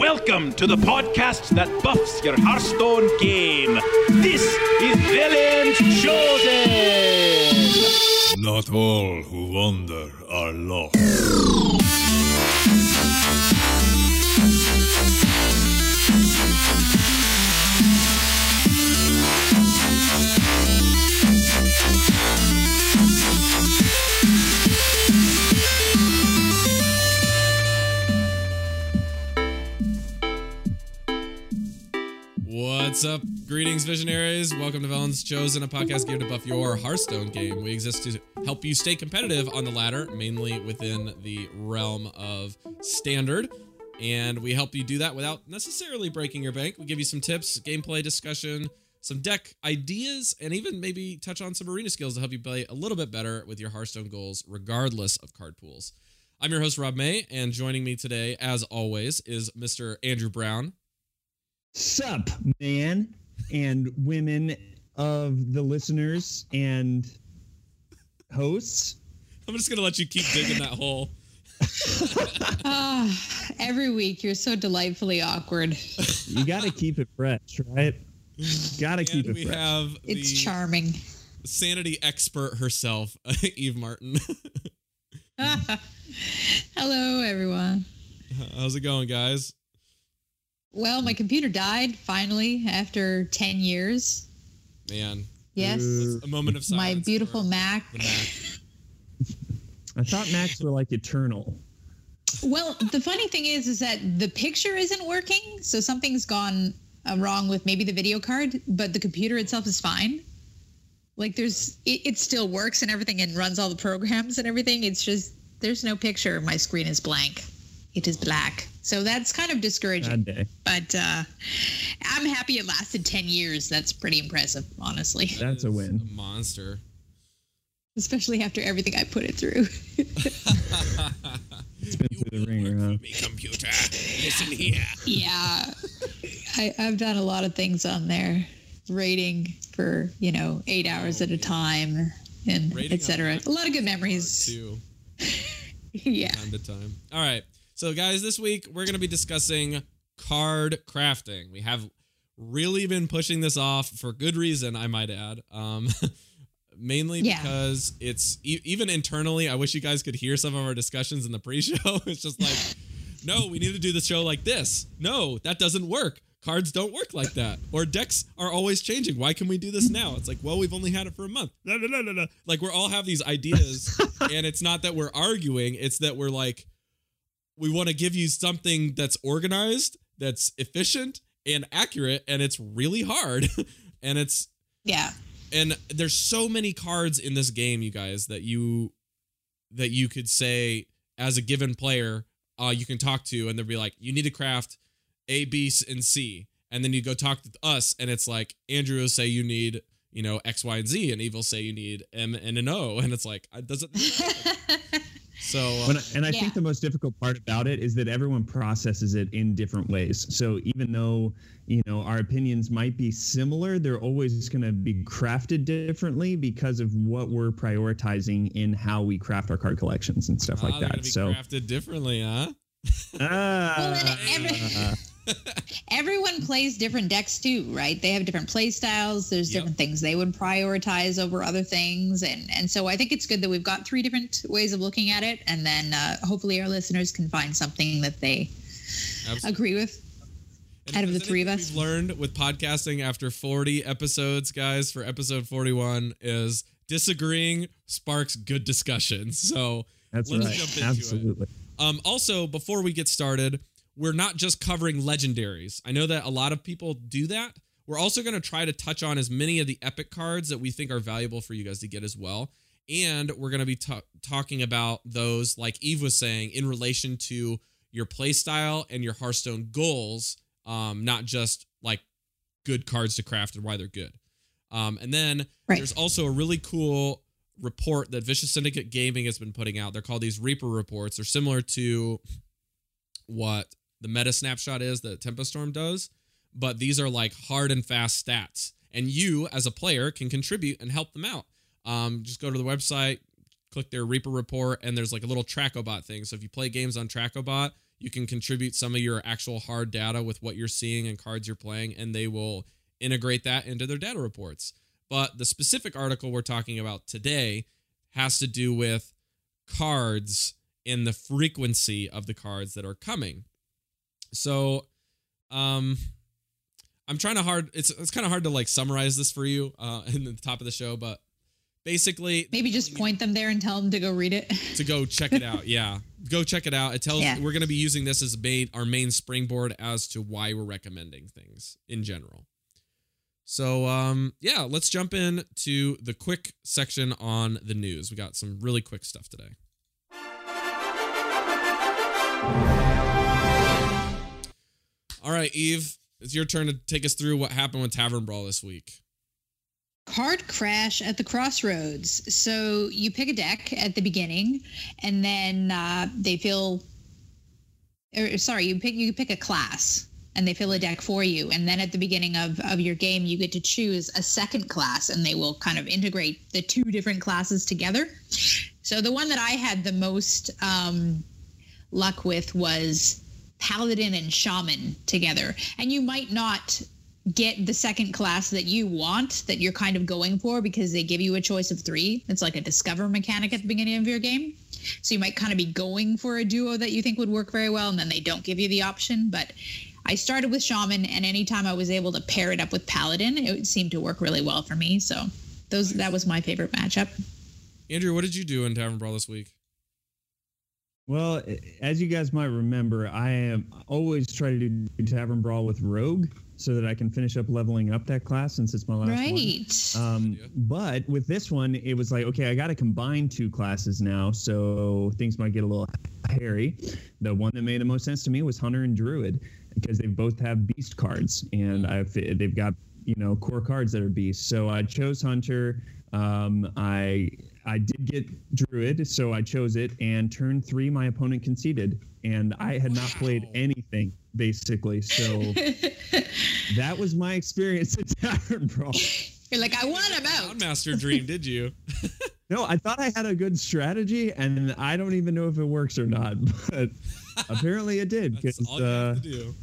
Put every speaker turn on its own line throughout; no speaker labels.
Welcome to the podcast that buffs your Hearthstone game. This is Villains Chosen.
Not all who wander are lost.
Greetings, visionaries. Welcome to Villains Chosen, a podcast geared to buff your Hearthstone game. We exist to help you stay competitive on the ladder, mainly within the realm of standard. And we help you do that without necessarily breaking your bank. We give you some tips, gameplay discussion, some deck ideas, and even maybe touch on some arena skills to help you play a little bit better with your Hearthstone goals, regardless of card pools. I'm your host, Rob May, and joining me today, as always, is Mr. Andrew Brown.
Sup, man and women of the listeners and hosts.
I'm just gonna let you keep digging that hole.
Ah, every week you're so delightfully awkward.
You got to keep it fresh, right? Got to keep it
we
fresh.
have
It's charming.
sanity expert herself, Eve Martin.
Hello, everyone.
How's it going, guys?
Well, my computer died finally after 10 years.
Man,
Yes.
Ooh.
a moment of silence.
My beautiful Mac.
Mac.
I thought Macs were like eternal.
Well, the funny thing is, is that the picture isn't working. So something's gone uh, wrong with maybe the video card, but the computer itself is fine. Like there's, it, it still works and everything and runs all the programs and everything. It's just, there's no picture. My screen is blank. It is black. So that's kind of discouraging. But uh, I'm happy it lasted 10 years. That's pretty impressive, honestly,
That's a win.
A monster.
especially after everything I put it through.
It's been through the wringer, huh?
Me computer, listen here.
yeah, I, I've done a lot of things on there, rating for you know eight hours at a time and etc. A lot of good memories.
Too.
Yeah.
time to time. All right. So, guys, this week we're going to be discussing card crafting. We have really been pushing this off for good reason, I might add. Um, mainly
Yeah.
because it's e- even internally. I wish you guys could hear some of our discussions in the pre-show. it's just like, no, we need to do the show like this. No, that doesn't work. Cards don't work like that. Or decks are always changing. Why can we do this now? It's like, well, we've only had it for a month. Like we're all have these ideas, and it's not that we're arguing. It's that we're like, we want to give you something that's organized, that's efficient and accurate, and it's really hard. and it's
Yeah.
and there's so many cards in this game, you guys, that you that you could say as a given player, uh, you can talk to, and they'll be like, you need to craft A, B, and C, and then you go talk to us, and it's like Andrew will say you need, you know, X, Y, and Z, and Eve will say you need M and an O, and it's like it doesn't. So uh,
When I, and I
Yeah.
think the most difficult part about it is that everyone processes it in different ways. So even though you know our opinions might be similar, they're always going to be crafted differently because of what we're prioritizing in how we craft our card collections and stuff
ah,
like that.
be
So
crafted differently, huh?
ah,
Well, and every- Everyone plays different decks too, right? They have different play styles. There's
Yep.
different things they would prioritize over other things, and and so I think it's good that we've got three different ways of looking at it, and then uh, hopefully our listeners can find something that they
Absolutely.
agree with.
And
out of the three of us.
We've learned with podcasting after 40 episodes, guys, for episode 41 is disagreeing sparks good discussion. So,
that's
let's
right.
jump into it.
Absolutely.
um, also, before we get started, we're not just covering legendaries. I know that a lot of people do that. We're also going to try to touch on as many of the epic cards that we think are valuable for you guys to get as well. And we're going to be ta- talking about those, like Eve was saying, in relation to your play style and your Hearthstone goals, um, not just like good cards to craft and why they're good. Um, and then
Right.
there's also a really cool report that Vicious Syndicate Gaming has been putting out. They're called these Reaper reports. They're similar to what the meta snapshot is that Tempo Storm does, but these are like hard and fast stats. And you, as a player, can contribute and help them out. Um, just go to the website, click their Reaper report, and there's like a little Track-o-Bot thing. So if you play games on Track-o-Bot, You can contribute some of your actual hard data with what you're seeing and cards you're playing, and they will integrate that into their data reports. But the specific article we're talking about today has to do with cards and the frequency of the cards that are coming. So, um, I'm trying to hard. It's it's kind of hard to like summarize this for you uh, in the top of the show, but basically,
Maybe just point them there and tell them to go read it.
to go check it out. Yeah, go check it out. It tells
Yeah.
we're going to be using this as main, our main springboard as to why we're recommending things in general. So, um, yeah, let's jump in to the quick section on the news. We got some really quick stuff today. All right, Eve, it's your turn to take us through what happened with Tavern Brawl this week.
Card crash at the crossroads. So you pick a deck at the beginning, and then uh, they fill. Or, sorry, you pick you pick a class, and they fill a deck for you. And then at the beginning of of your game, you get to choose a second class, and they will kind of integrate the two different classes together. So the one that I had the most um, luck with was paladin and shaman together. And you might not get the second class that you want that you're kind of going for because they give you a choice of three. It's like a discover mechanic at the beginning of your game. So you might kind of be going for a duo that you think would work very well and then they don't give you the option. But i started with shaman and anytime i was able to pair it up with paladin it seemed to work really well for me. So those that was my favorite matchup.
Andrew, what did you do in Tavern Brawl this week?
Well, as you guys might remember, I am always try to do Tavern Brawl with Rogue so that I can finish up leveling up that class since it's my last one.
right
Um,
idea.
but with this one, it was like, okay, I got to combine two classes now, so things might get a little hairy. The one that made the most sense to me was Hunter and Druid because they both have beast cards, and I've they've got you know core cards that are beasts. So I chose Hunter. Um, I I did get Druid, so I chose it. And turn three, my opponent conceded, and I had not played anything basically. So that was my experience at Tavern Brawl.
you're like i want him out
Master Dream, did you?
No, I thought I had a good strategy, and I don't even know if it works or not, but apparently it did.
That's all you
uh,
have to do.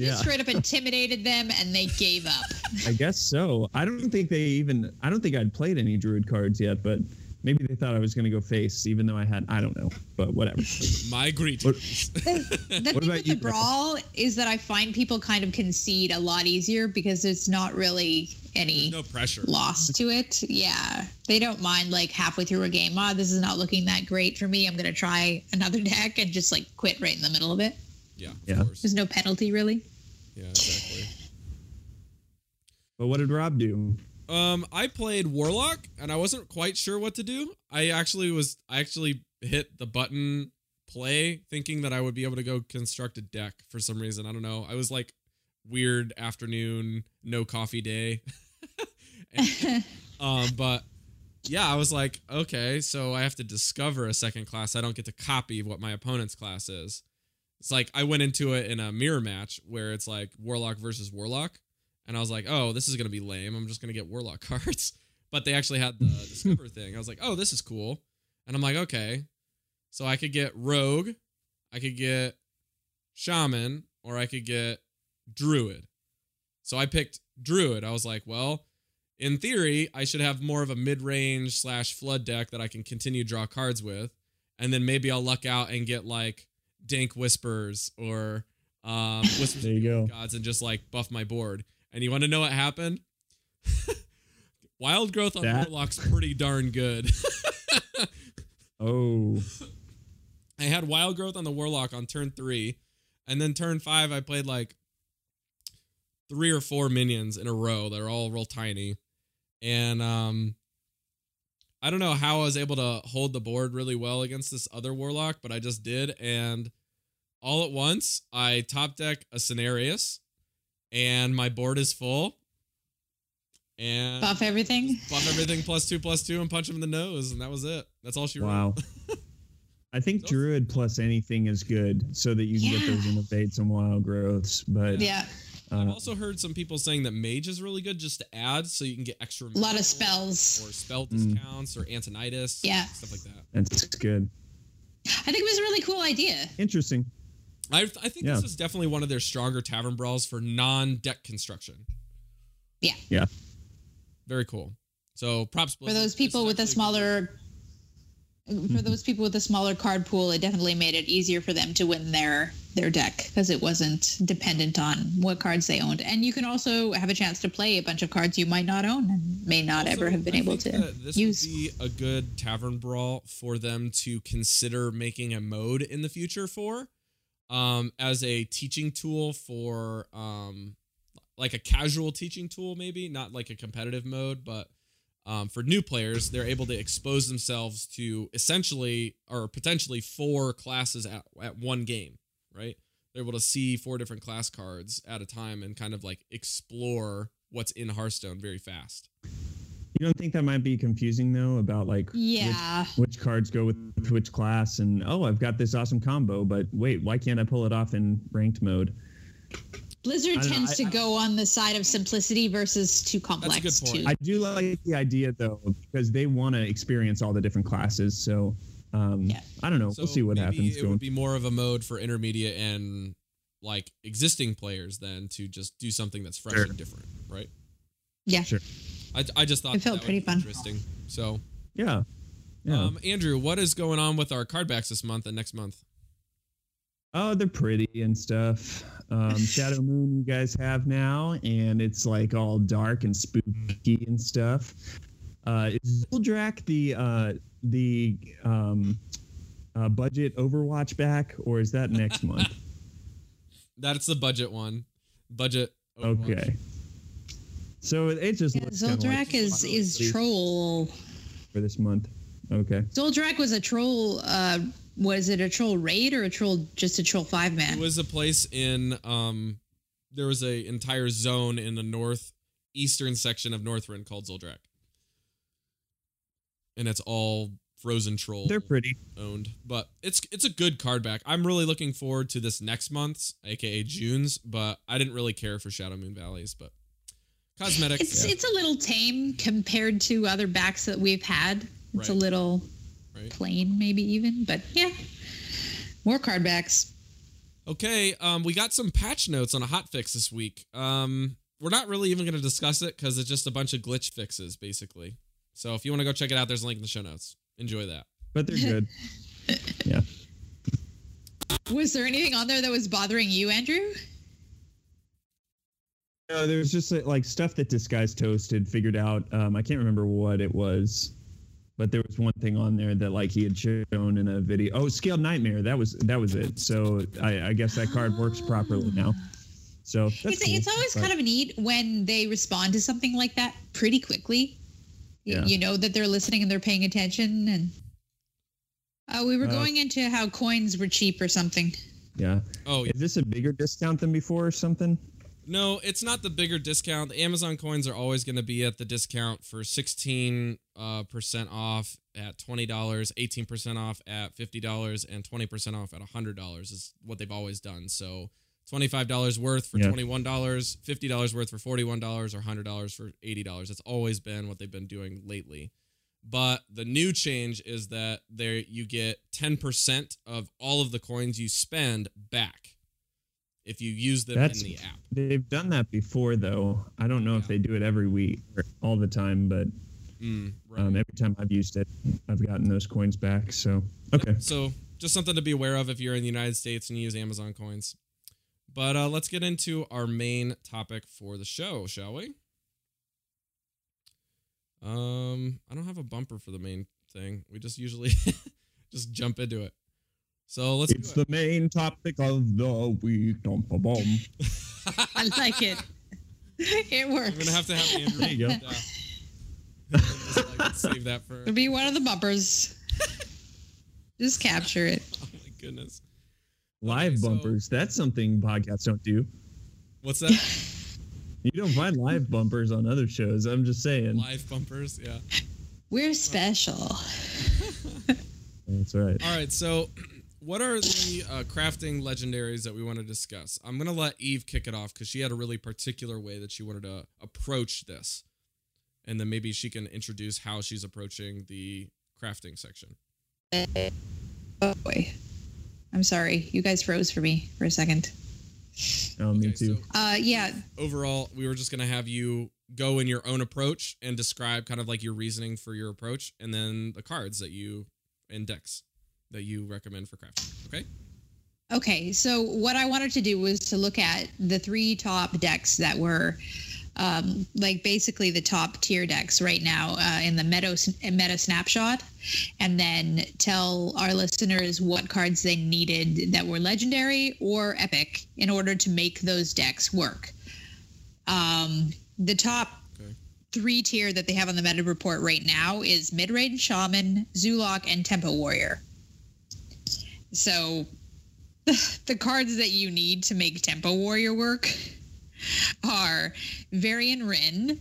You
yeah,
straight up intimidated them and they gave up.
I guess so. I don't think they even. I don't think I'd played any druid cards yet, but maybe they thought I was going to go face, even though I had. I don't know, but whatever.
My greetings.
The
What
thing
about
with
you,
the brawl is that I find people kind of concede a lot easier because there's not really any
no pressure.
loss to it. Yeah. They don't mind like halfway through a game, oh, this is not looking that great for me. I'm going to try another deck and just like quit right in the middle of it.
Yeah,
Yeah.
There's no penalty really.
Yeah, exactly.
But what did Rob do?
Um, I played Warlock, and I wasn't quite sure what to do. I actually was. I actually hit the button play, thinking that I would be able to go construct a deck for some reason. I don't know. I was like weird afternoon, no coffee day. And, um, but yeah, I was like, okay, so I have to discover a second class. I don't get to copy what my opponent's class is. It's like I went into it in a mirror match where it's like Warlock versus Warlock. And I was like, oh, this is going to be lame. I'm just going to get Warlock cards. But they actually had the Discover thing. I was like, oh, this is cool. And I'm like, okay. So I could get Rogue, I could get Shaman, or I could get Druid. So I picked Druid. I was like, well, in theory, I should have more of a mid range slash flood deck that I can continue draw cards with. And then maybe I'll luck out and get like Dark Whispers or um, Whispers
There you go.
Gods and just like buff my board. And you want to know what happened? Wild growth on
That-
Warlock's pretty darn good.
Oh,
I had wild growth on the Warlock on turn three, and then turn five I played like three or four minions in a row. They're all real tiny, and um, I don't know how I was able to hold the board really well against this other Warlock, but I just did, and all at once I top deck a Cenarius, and my board is full. And
Buff everything.
buff everything plus two plus two and punch him in the nose, and that was it. That's all she wrote.
wow. I think
Those-
druid plus anything is good, so that you can get those
Yeah.
innervates and wild growths. But
Yeah.
I've
uh,
also heard some people saying that mage is really good just to add so you can get extra
A lot of spells.
or spell
Mm.
discounts or Antonidas
Yeah.
stuff like that
that's good.
I think it was a really cool idea.
Interesting.
I, I think
Yeah.
this is definitely one of their stronger tavern brawls for non-deck construction.
Yeah.
Yeah.
Very cool. So props
For those people with a smaller for those people with a smaller card pool, it definitely made it easier for them to win their their deck because it wasn't dependent on what cards they owned. And you can also have a chance to play a bunch of cards you might not own and may not
Also,
ever have been
I
able to
this
use.
would be a good tavern brawl for them to consider making a mode in the future for, um, as a teaching tool for, um, like a casual teaching tool, maybe not like a competitive mode, but um, for new players, they're able to expose themselves to essentially or potentially four classes at, at one game, right? They're able to see four different class cards at a time and kind of like explore what's in Hearthstone very fast.
You don't think that might be confusing though about like which-
yeah.
which, cards go with which class and oh I've got this awesome combo but wait why can't I pull it off in ranked mode?
Blizzard
I don't know,
tends
I-
to
I-
go on the side of simplicity versus too complex.
point.
too.
I do like the idea though because they want to experience all the different classes. So um,
Yeah.
I don't know.
So
we'll see what
maybe
happens.
It
going
would be more of a mode for intermediate and like existing players than to just do something that's fresh
Sure.
and different, right?
yeah.
Sure.
I, I just thought
It felt
that would
pretty
be
fun.
interesting. So,
yeah. Yeah.
um, Andrew, what is going on with our card backs this month and next month?
Oh, they're pretty and stuff. Um, Shadowmoon, you guys have now, and it's like all dark and spooky and stuff. Uh, is Zul'Drak the uh, the um, uh, budget Overwatch back, or is that next month?
That's the budget one. Budget. Overwatch.
Okay. So it just
Yeah,
looks kinda like
is is troll.
for this month. Okay.
Zul'Drak was a troll. Uh, was it a troll raid or a troll just a troll five man?
It
man?
was a place in um there was a entire zone in the northeastern section of Northrend called Zul'Drak. And it's all frozen troll
They're pretty.
owned. But it's it's a good card back. I'm really looking forward to this next month's, aka June's, but I didn't really care for Shadowmoon Valleys, but cosmetic.
It's it's a little tame compared to other backs that we've had. It's a little
Right.
plain, maybe even, but yeah, more card backs.
Okay, um, we got some patch notes on a hot fix this week. Um, we're not really even going to discuss it because it's just a bunch of glitch fixes, basically. So if you want to go check it out, there's a link in the show notes. Enjoy that.
But they're good. yeah.
Was there anything on there that was bothering you, Andrew?
No, there was just uh, like stuff that Disguised Toast had figured out. Um, I can't remember what it was, but there was one thing on there that like he had shown in a video. Oh, Scaled Nightmare. That was that was it. So I, I guess that card works properly now. So that's
it's,
cool.
it's always
But-
kind of neat when they respond to something like that pretty quickly.
Yeah.
You know that they're listening and they're paying attention. And uh, we were
Uh,
going into how coins were cheap or something.
yeah.
Oh, yeah.
Is this a bigger discount than before or something?
No, it's not the bigger discount. The Amazon coins are always going to be at the discount for 16 uh, percent off at $20, 18% off at $50, and 20% off at $100 is what they've always done. So $25 worth for
Yeah.
$21, $50 worth for $41, or $100 for $80. That's always been what they've been doing lately. But the new change is that there you get 10% of all of the coins you spend back if you use them
That's
in the app.
they've done that before though. I don't know if they do it every week or all the time, but
Mm, right.
um, every time I've used it, I've gotten those coins back. So okay.
So just something to be aware of if you're in the United States and you use Amazon coins. But uh, let's get into our main topic for the show, shall we? Um, I don't have a bumper for the main thing. We just usually just jump into it. So let's
It's
do
the main topic of the week. Dum, ba, bum.
I like it. it works.
I'm gonna have to have Andrew.
There you go.
write that. Just, like, save that for.
It'll be one of the bumpers. Just capture it.
Oh my goodness.
Live
so-
bumpers. That's something podcasts don't do.
What's that?
You don't find live bumpers on other shows. I'm just saying.
Live bumpers. Yeah.
We're special.
That's right.
All right, so what are the uh, crafting legendaries that we want to discuss? I'm gonna let Eve kick it off because she had a really particular way that she wanted to approach this, and then maybe she can introduce how she's approaching the crafting section.
Oh boy. I'm sorry. You guys froze for me for a second.
Oh, me
Okay,
too.
so
Uh, yeah.
overall, we were just gonna have you go in your own approach and describe kind of like your reasoning for your approach, and then the cards that you and decks that you recommend for crafting. Okay.
Okay, so what I wanted to do was to look at the three top decks that were, um, like basically the top tier decks right now uh, in the meta meta snapshot, and then tell our listeners what cards they needed that were legendary or epic in order to make those decks work. Um, the top
Okay.
three tier that they have on the meta report right now is mid range shaman, Zoolock, and Tempo Warrior. So the cards that you need to make Tempo Warrior work are Varian Wrynn,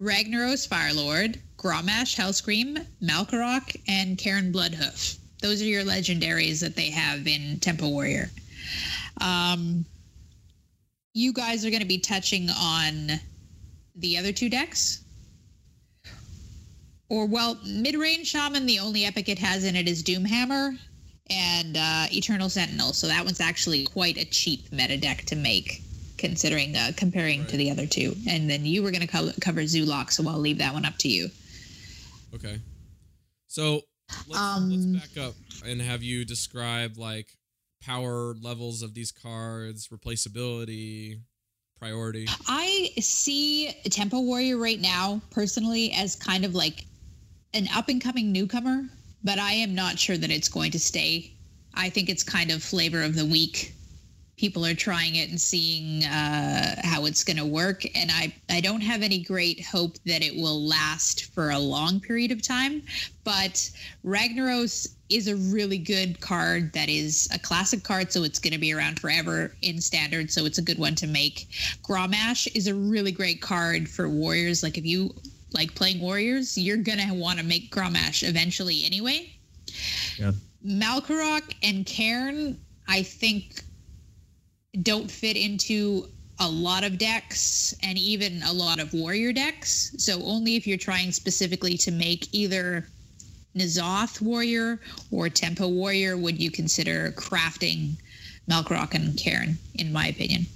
Ragnaros Firelord, Grommash Hellscream, Malkorok, and Karen Bloodhoof. Those are your legendaries that they have in Tempo Warrior. Um, you guys are going to be touching on the other two decks. Or, well, mid range Shaman, the only epic it has in it is Doomhammer and uh, Eternal Sentinel. So that one's actually quite a cheap meta deck to make, considering uh, comparing to the other two. And then you were going to co- cover Zoolock, so I'll leave that one up to you.
Okay. So let's,
Um,
let's back up and have you describe like power levels of these cards, replaceability, priority.
I see Tempo Warrior right now, personally, as kind of like an up and coming newcomer, but I am not sure that it's going to stay. I think it's kind of flavor of the week. People are trying it and seeing uh, how it's going to work, and I I don't have any great hope that it will last for a long period of time. But Ragnaros is a really good card that is a classic card, so it's going to be around forever in standard. So it's a good one to make. Grommash is a really great card for warriors. Like if you like playing warriors, you're gonna want to make Grommash eventually anyway.
Yeah.
Malkorok and Cairne, I think, don't fit into a lot of decks and even a lot of warrior decks. So only if you're trying specifically to make either N'Zoth warrior or Tempo warrior would you consider crafting Malkorok and Cairne, in my opinion.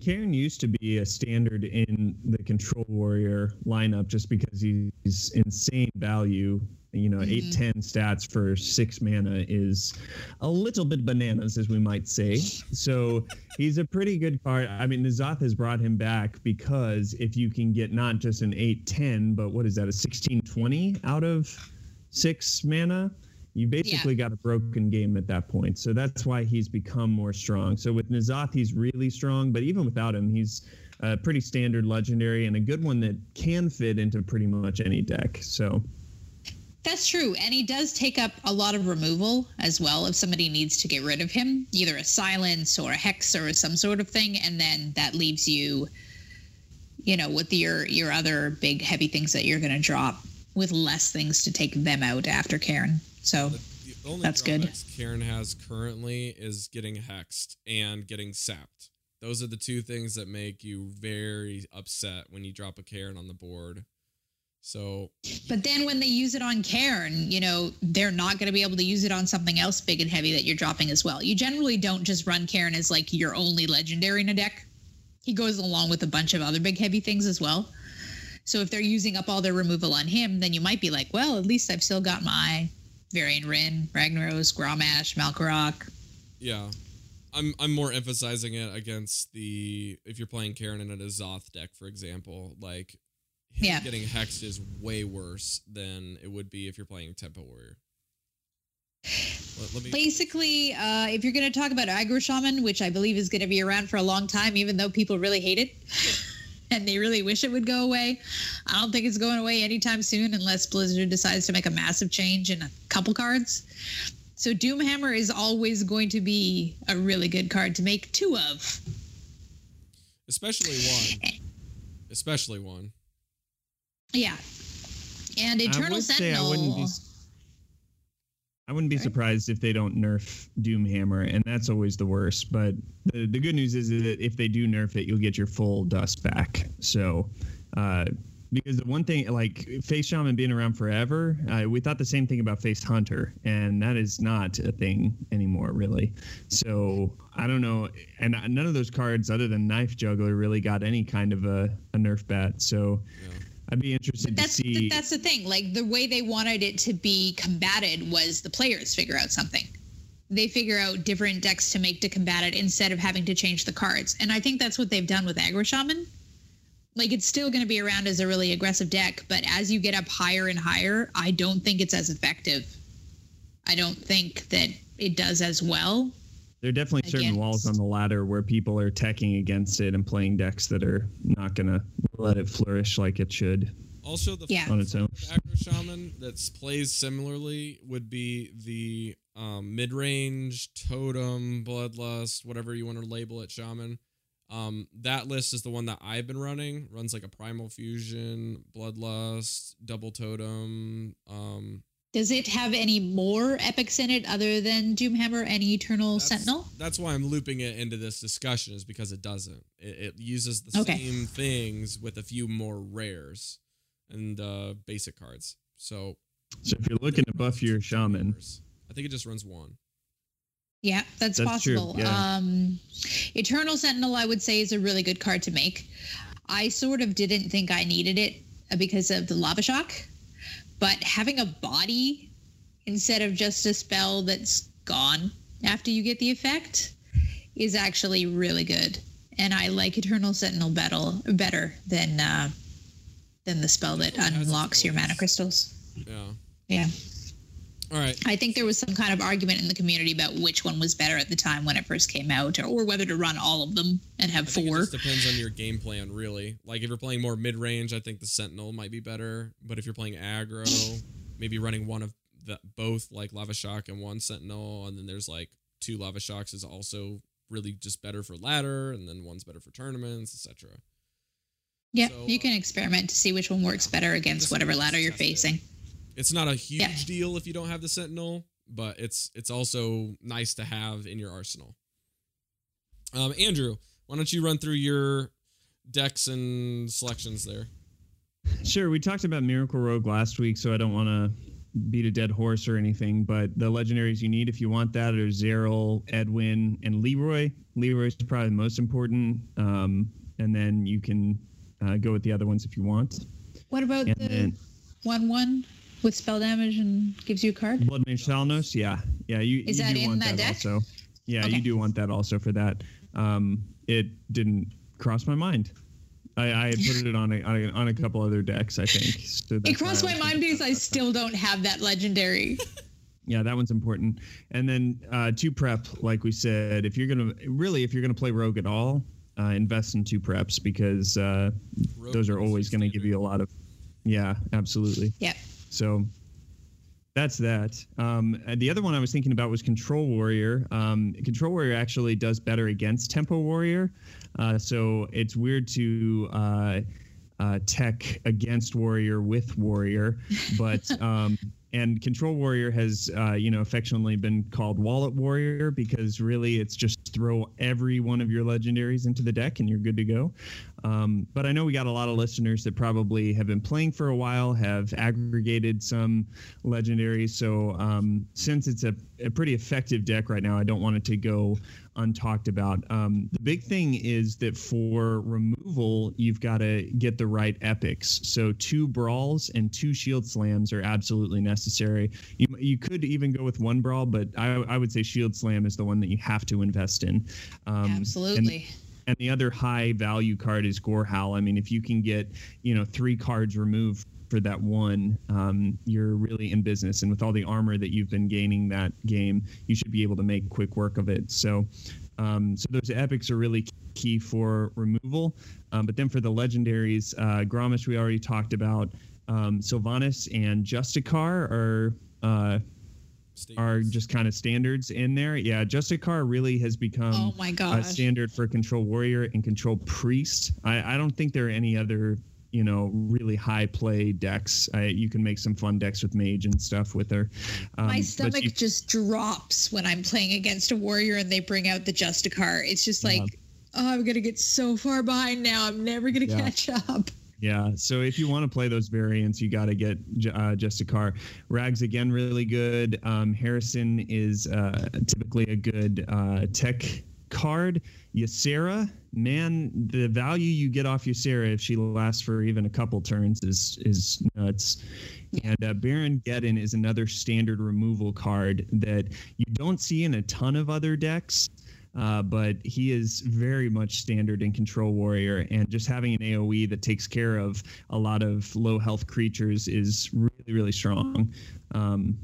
Karen used to be a standard in the Control Warrior lineup just because he's insane value. You know, eight mm-hmm. ten stats for six mana is a little bit bananas, as we might say. So he's a pretty good card. I mean, N'Zoth has brought him back because if you can get not just an eight ten, but what is that, a sixteen twenty out of six mana, you basically got a broken game at that point. So that's why he's become more strong. So with N'Zoth, he's really strong, but even without him, he's a pretty standard legendary and a good one that can fit into pretty much any deck. So
That's true. And he does take up a lot of removal as well if somebody needs to get rid of him, either a silence or a hex or some sort of thing. And then that leaves you, you know, with your your other big heavy things that you're gonna drop with less things to take them out after Karen. So
The
That's good.
Karen has currently is getting hexed and getting sapped. Those are the two things that make you very upset when you drop a Karen on the board. So
but then when they use it on Cairne, you know, they're not going to be able to use it on something else big and heavy that you're dropping as well. You generally don't just run Cairne as like your only legendary in a deck. He goes along with a bunch of other big heavy things as well. So if they're using up all their removal on him, then you might be like, well, at least I've still got my Varian Wrynn, Ragnaros, Grommash, Malkorok.
yeah, I'm I'm more emphasizing it against the if you're playing Karen in a Zoth deck, for example, like
Yeah.
getting hexed is way worse than it would be if you're playing Tempo Warrior. Let, let me
Basically, uh, if you're going to talk about Aggro Shaman, which I believe is going to be around for a long time, even though people really hate it and they really wish it would go away, I don't think it's going away anytime soon unless Blizzard decides to make a massive change in a couple cards. So Doomhammer is always going to be a really good card to make two of.
especially one, especially one.
Yeah. And
I
Eternal
would say I
Sentinel.
wouldn't be I wouldn't be surprised if they don't nerf Doomhammer, and that's always the worst. But the, the good news is that if they do nerf it, you'll get your full dust back. So uh, because the one thing like face shaman being around forever uh, we thought the same thing about face hunter and that is not a thing anymore really so i don't know and none of those cards other than knife juggler really got any kind of a, a nerf bat so i'd be interested
that's
to see
that's the thing. Like the way they wanted it to be combated was the players figure out something. They figure out different decks to make to combat it instead of having to change the cards. And I think that's what they've done with Aggro Shaman. Like it's still going to be around as a really aggressive deck, but as you get up higher and higher, I don't think it's as effective. I don't think that it does as well.
There are definitely certain
against-
walls on the ladder where people are teching against it and playing decks that are not going to let it flourish like it should
Also, the
Yeah.
on its own
Aggro Shaman that plays similarly would be the um, mid range totem, bloodlust, whatever you want to label it, shaman. Um, that list is the one that I've been running. Runs like a primal fusion, bloodlust, double totem. Um,
Does it have any more epics in it other than Doomhammer and Eternal
that's,
Sentinel?
That's why I'm looping it into this discussion, is because it doesn't. It, it uses the
Okay.
same things with a few more rares and uh, basic cards. So
so if you're looking to buff your shaman
I think it just runs one.
Yeah, that's,
That's true,
possible.
yeah.
Um, Eternal Sentinel, I would say, is a really good card to make. I sort of didn't think I needed it uh, because of the lava shock, but having a body instead of just a spell that's gone after you get the effect is actually really good. And I like Eternal Sentinel battle better than uh, than the spell that unlocks your mana crystals.
Yeah.
Yeah.
All right.
I think there was some kind of argument in the community about which one was better at the time when it first came out, or, or whether to run all of them and have four.
it just depends on your game plan, really. Like if you're playing more mid range, I think the Sentinel might be better. But if you're playing aggro, maybe running one of the both, like Lava Shock and one Sentinel, and then there's like two Lava Shocks is also really just better for ladder, and then one's better for tournaments, etc.
yeah,
so,
you can experiment to see which one works better against whatever ladder you're
facing. it.
Facing.
It's not a huge
Yeah.
deal if you don't have the Sentinel, but it's it's also nice to have in your arsenal. Um, Andrew, why don't you run through your decks and selections there?
Sure, we talked about Miracle Rogue last week, so I don't want to beat a dead horse or anything. But the legendaries you need if you want that are Xaril, Edwin, and Leeroy. Leeroy's probably the most important, um, and then you can uh, go with the other ones if you want.
What about
And
the
then
one one with spell damage and gives you a card?
Bloodmage Thalnos, yeah, yeah, you,
Is
you
that
do
in
want
that
that,
deck?
also. Yeah,
Okay.
you do want that also for that. Um, it didn't cross my mind. I, I had put it on a, on a on a couple other decks, I think. So
It crossed my mind because I still don't have that legendary.
Yeah, that one's important. And then uh, two prep, like we said, if you're gonna really, if you're gonna play rogue at all, uh, invest in two preps because uh, those are always gonna give you a lot of. Yeah, absolutely.
yeah.
So that's that. Um, the other one I was thinking about was Control Warrior. Um, Control Warrior actually does better against Tempo Warrior. Uh, so it's weird to uh, uh, tech against Warrior with Warrior, but. Um, and Control Warrior has, uh, you know, affectionately been called Wallet Warrior because really it's just throw every one of your legendaries into the deck and you're good to go. Um, but I know we got a lot of listeners that probably have been playing for a while, have aggregated some legendaries. So um, since it's a, a pretty effective deck right now, I don't want it to go untalked about. Um, the big thing is that for removal, you've got to get the right epics. So two brawls and two shield slams are absolutely necessary. You, you could even go with one brawl, but I, I would say shield slam is the one that you have to invest in. Um,
Absolutely.
and the other high value card is Gorehowl. I mean, if you can get, you know, three cards removed for that one, um, you're really in business. And with all the armor that you've been gaining that game, you should be able to make quick work of it. So, um, so those epics are really key for removal. Um, but then for the legendaries, uh, Grommash we already talked about. Um, Sylvanas and Justicar are uh, are just kind of standards in there. Yeah, Justicar really has become
oh my
a standard for control warrior and control priest. I, I don't think there are any other you know really high play decks. I, you can make some fun decks with mage and stuff with her. Um,
My stomach
you-
just drops when I'm playing against a warrior and they bring out the Justicar. It's just like,
Yeah.
oh, I'm gonna get so far behind now. I'm never gonna
Yeah.
catch up.
Yeah, so if you want to play those variants, you got to get uh, Justicar. Rags again, really good. Um, Harrison is uh, typically a good uh, tech card. Ysera, man, the value you get off Ysera if she lasts for even a couple turns is is nuts. And uh, Baron Geddon is another standard removal card that you don't see in a ton of other decks. Uh, but he is very much standard in Control Warrior, and just having an AOE that takes care of a lot of low health creatures is really, really strong. Um,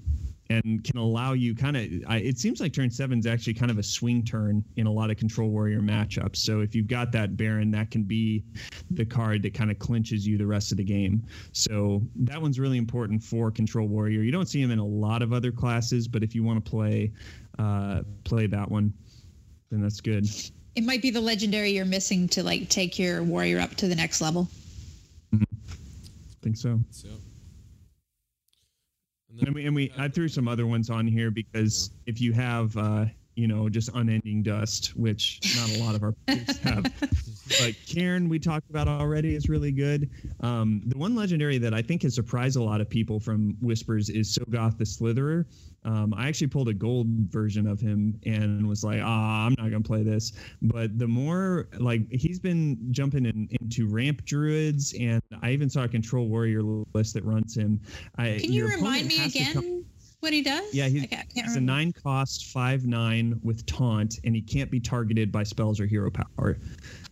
and can allow you kind of it seems like turn seven is actually kind of a swing turn in a lot of control warrior matchups. So if you've got that baron that can be the card that kind of clinches you the rest of the game. So that one's really important for control warrior. You don't see him in a lot of other classes but if you want to play uh, play that one then that's good.
It might be the legendary you're missing to like take your warrior up to the next level.
i think so.
So, and
And we, and we I threw some other ones on here because if you have uh, you know just unending dust, which not a lot of our players have, but Cairne we talked about already is really good. Um, the one legendary that I think has surprised a lot of people from Whispers is Soggoth the Slitherer. Um, I actually pulled a gold version of him and was like, ah, I'm not gonna play this. But the more like he's been jumping in, into ramp druids, and I even saw a control warrior list that runs him. I,
Can you remind me again what he does?
yeah, he's,
I can't, I can't
he's a nine cost, five nine with taunt, and he can't be targeted by spells or hero power.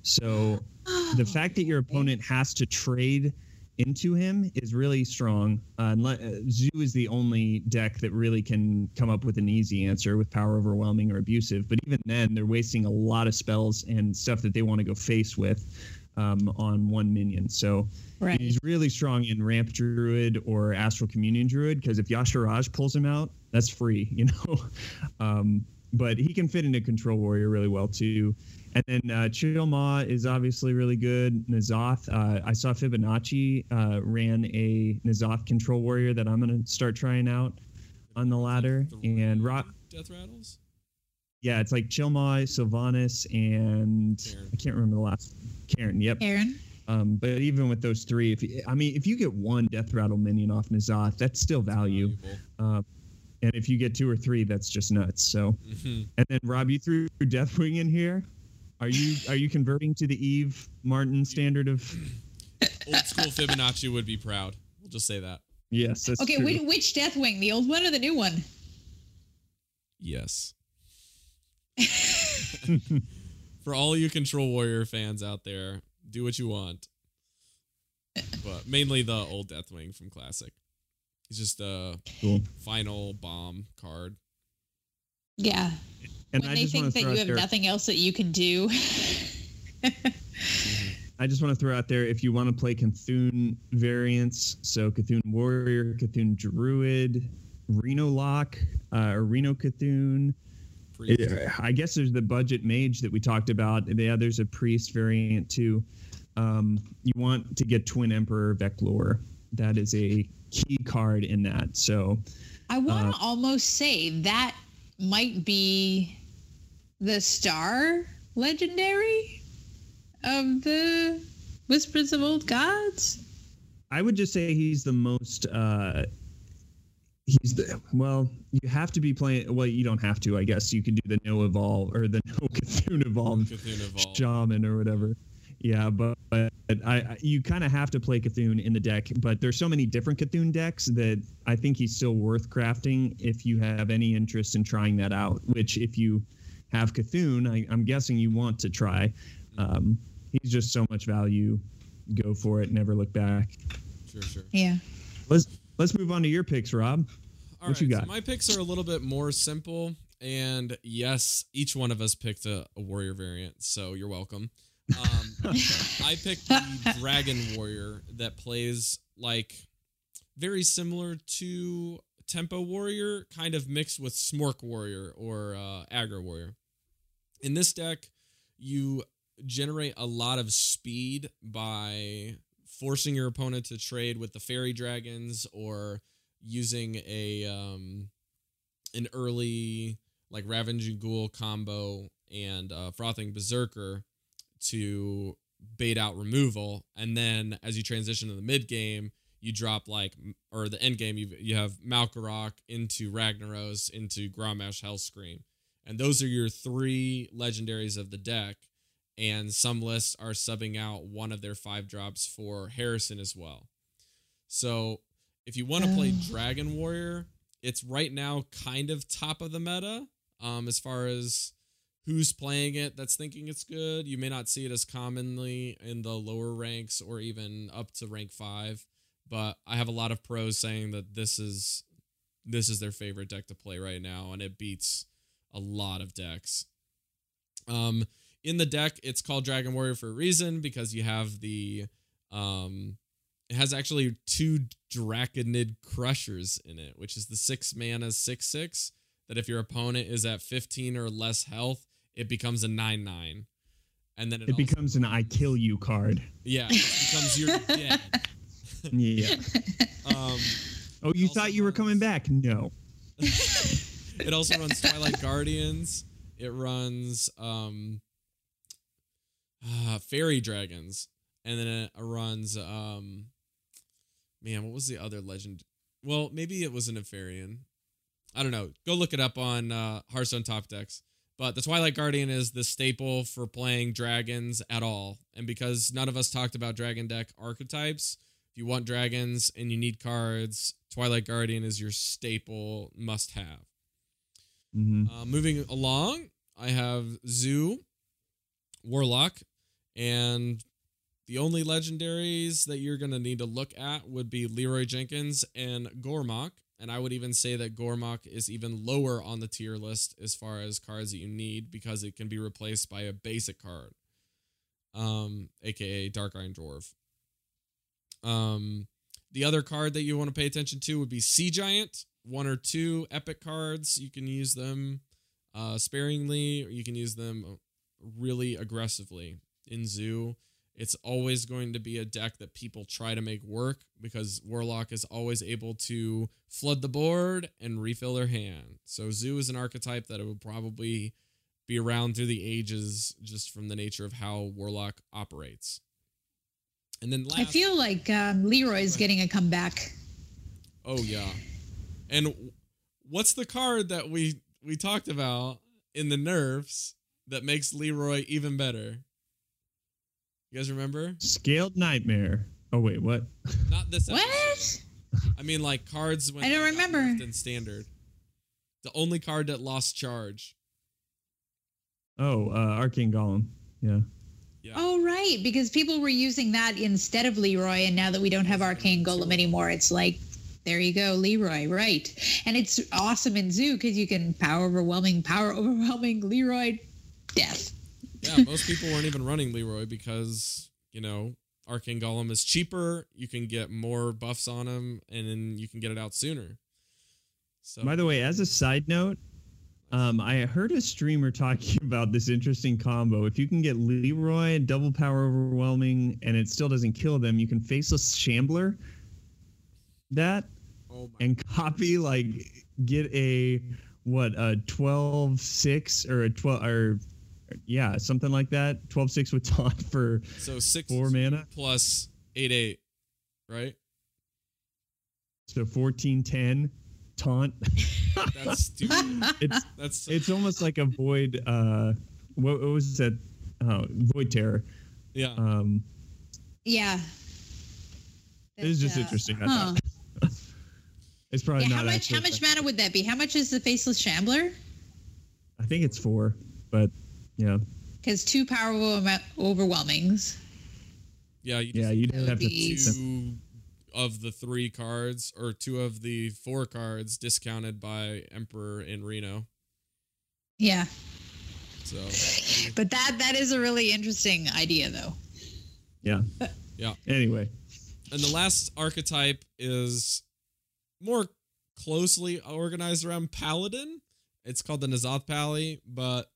So the fact that your opponent has to trade into him is really strong. Uh, uh, Zoo is the only deck that really can come up with an easy answer with power overwhelming or abusive. But even then, they're wasting a lot of spells and stuff that they want to go face with um, on one minion. So
Right.
he's really strong in Ramp Druid or Astral Communion Druid because if Y'Shaarj pulls him out, that's free, you know. um, but he can fit into Control Warrior really well too. And then uh, Chillmaw is obviously really good. N'Zoth, uh, I saw Fibonacci uh, ran a N'Zoth Control Warrior that I'm going to start trying out on the ladder. And Rock,
Death Rattles?
yeah, it's like Chillmaw, Sylvanas, and
Karen.
I can't remember the last. Karen, yep.
Karen.
Um, but even with those three, if I mean, if you get one Death Rattle minion off N'Zoth, that's still value. Uh, and if you get two or three, that's just nuts. So,
Mhm.
and then Rob, you threw Deathwing in here. Are you are you converting to the Eve Martin standard of?
Old school Fibonacci would be proud. We'll just say that.
Yes, that's
Okay,
true.
which, which Deathwing? The old one or the new one?
Yes. For all you Control Warrior fans out there, do what you want. But mainly the old Deathwing from Classic. He's just a
Cool.
final bomb card.
Yeah.
And
when
I
they
just
think that you have
there.
nothing else that you can do.
I just want to throw out there if you want to play Cthulhu variants, so Cthulhu Warrior, Cthulhu Druid, Reno Lock, uh, or Reno Cthulhu. It- I guess there's the budget mage that we talked about. Yeah, there's a priest variant too. Um, you want to get Twin Emperor Vek'lor. That is a key card in that. So
I want
Uh,
to almost say that might be the star legendary of the Whispers of Old Gods.
I would just say he's the most. Uh, he's the well. You have to be playing. Well, you don't have to. I guess you can do the no evolve or the no Cthulhu evolve
Cthulhu
shaman or whatever. Yeah, but, but I, I you kind of have to play Cthulhu in the deck. But there's so many different Cthulhu decks that I think he's still worth crafting if you have any interest in trying that out. Which if you have Cthulhu, I, I'm guessing you want to try. Um, he's just so much value. Go for it. Never look back.
Sure, sure.
Yeah.
Let's let's move on to your picks, Rob.
All
What you got?
So my picks are a little bit more simple, and yes, each one of us picked a, a warrior variant, so you're welcome. Um, I picked the Dragon Warrior that plays like very similar to Tempo Warrior, kind of mixed with Smork Warrior or uh, Aggro Warrior. In this deck, you generate a lot of speed by forcing your opponent to trade with the fairy dragons or using a um an early like ravaging ghoul combo and uh, frothing berserker to bait out removal, and then as you transition to the mid game, you drop like or the end game you you have Malkorok into Ragnaros into Grommash Hellscream. And those are your three legendaries of the deck. And some lists are subbing out one of their five drops for Harrison as well. So if you want to play
Oh.
Dragon Warrior, it's right now kind of top of the meta um, as far as who's playing it that's thinking it's good. You may not see it as commonly in the lower ranks or even up to rank five, but I have a lot of pros saying that this is this is their favorite deck to play right now, and it beats a lot of decks. Um, in the deck, it's called Dragon Warrior for a reason because you have the um, it has actually two Drakonid Crushers in it, which is the six mana six six. That if your opponent is at fifteen or less health, it becomes a nine nine, and then it,
It
also-
becomes an I kill you card.
yeah, it becomes you're dead.
Yeah.
Um,
Oh, you thought you were coming back? No.
it also runs Twilight Guardians. It runs um, uh, Fairy Dragons, and then it runs um, man, what was the other legend? Well, maybe it was an Nefarian. I don't know. Go look it up on uh, Hearthstone top decks. But the Twilight Guardian is the staple for playing dragons at all. And because none of us talked about dragon deck archetypes, if you want dragons and you need cards, Twilight Guardian is your staple must have.
Hmm
Uh, moving along, I have Zoo, Warlock, and the only legendaries that you're going to need to look at would be Leeroy Jenkins and Gormok. And I would even say that Gormok is even lower on the tier list as far as cards that you need because it can be replaced by a basic card, um, aka Dark Iron Dwarf. Um, the other card that you want to pay attention to would be Sea Giant. One or two epic cards. You can use them uh, sparingly, or you can use them really aggressively. In Zoo, it's always going to be a deck that people try to make work because Warlock is always able to flood the board and refill their hand. So Zoo is an archetype that it would probably be around through the ages just from the nature of how Warlock operates. And then last,
I feel like um,
Leeroy's
getting a comeback.
Oh yeah. And what's the card that we we talked about in the nerfs that makes Leeroy even better? You guys remember?
Scaled Nightmare. Oh, wait, what?
Not this
What?
I mean like cards when
I don't remember.
nerfed in standard. The only card that lost charge.
Oh, uh, Arcane Golem. Yeah.
Yeah.
Oh, right. Because people were using that instead of Leeroy. And now that we don't have Arcane Golem anymore, it's like, there you go, Leeroy. Right. And it's awesome in Zoo because you can power overwhelming, power overwhelming Leeroy death.
Yeah, most people weren't even running Leeroy because, you know, Arcane Golem is cheaper, you can get more buffs on him, and then you can get it out sooner. So
By the way, as a side note, um, I heard a streamer talking about this interesting combo. If you can get Leeroy, double power overwhelming, and it still doesn't kill them, you can faceless shambler that
oh
and copy like get a what a 12 6 or a 12 or yeah something like that 12 6 with taunt for
So six
four mana
plus eight eight, right?
so 14 10 taunt
That's stupid.
it's
That's
it's almost like a void uh what, what was that oh void terror
yeah.
um
Yeah.
it's was just
Uh,
interesting i
huh.
Thought it's probably
Yeah,
not
how much how much mana would that be? How much is the faceless shambler?
i think it's four but yeah
Because two powerful over- overwhelmings.
yeah. You
yeah you'd
That would
have to
be-
two of the three cards or two of the four cards discounted by Emperor in Reno.
Yeah.
So
But that that is a really interesting idea though.
yeah
Yeah.
anyway
and the last archetype is more closely organized around Paladin. It's called the N'Zoth Pally, but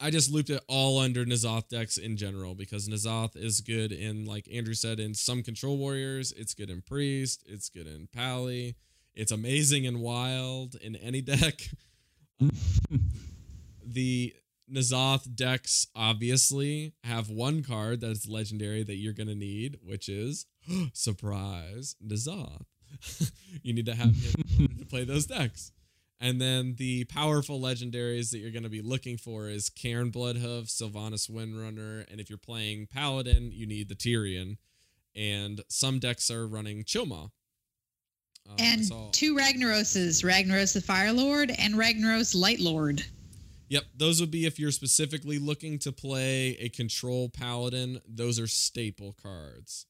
I just looped it all under N'Zoth decks in general because N'Zoth is good in, like Andrew said, in some control warriors. It's good in Priest. It's good in Pally. It's amazing in Wild in any deck. Um, the N'Zoth decks obviously have one card that is legendary that you're gonna need, which is surprise N'Zoth. you need to have him in order to play those decks. And then the powerful legendaries that you're going to be looking for is Cairne Bloodhoof, Sylvanas Windrunner, and if you're playing Paladin, you need the Tirion. And some decks are running Choma. Um, I
and two Ragnaroses, Ragnaros the Fire Lord and Ragnaros Light Lord.
Yep, those would be if you're specifically looking to play a control paladin. Those are staple cards.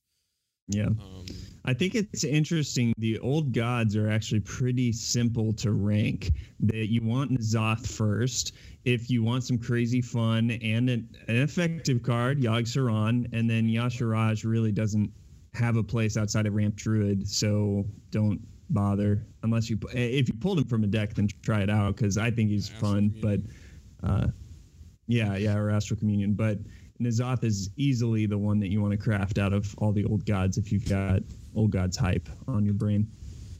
Yeah.
Um,
I think it's interesting. The old gods are actually pretty simple to rank. That you want N'Zoth first. If you want some crazy fun and an, an effective card, Yogg Saron, and then Y'Shaarj really doesn't have a place outside of Ramp Druid, so don't bother unless you if you pulled him from a deck, then try it out because I think he's fun. But uh, yeah, yeah, or Astral Communion, but. N'Zoth is easily the one that you want to craft out of all the old gods if you've got old gods hype on your brain.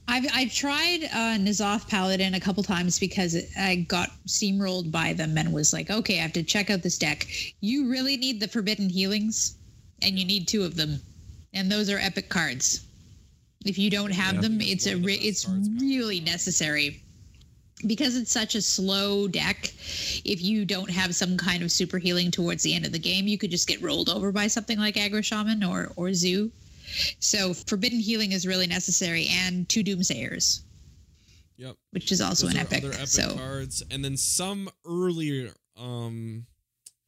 I've I've tried uh, N'Zoth Paladin a couple times because I got steamrolled by them and was like, okay, I have to check out this deck. You really need the Forbidden Healings, and you need two of them, and those are epic cards. If you don't have
Yeah.
them, it's a
One of the
re- it's really necessary because it's such a slow deck. If you don't have some kind of super healing towards the end of the game, you could just get rolled over by something like Aggro Shaman or or Zoo. So Forbidden Healing is really necessary, and two Doomsayers,
yep.
which is also
Those
an epic.
Other epic
so
cards, and then some earlier um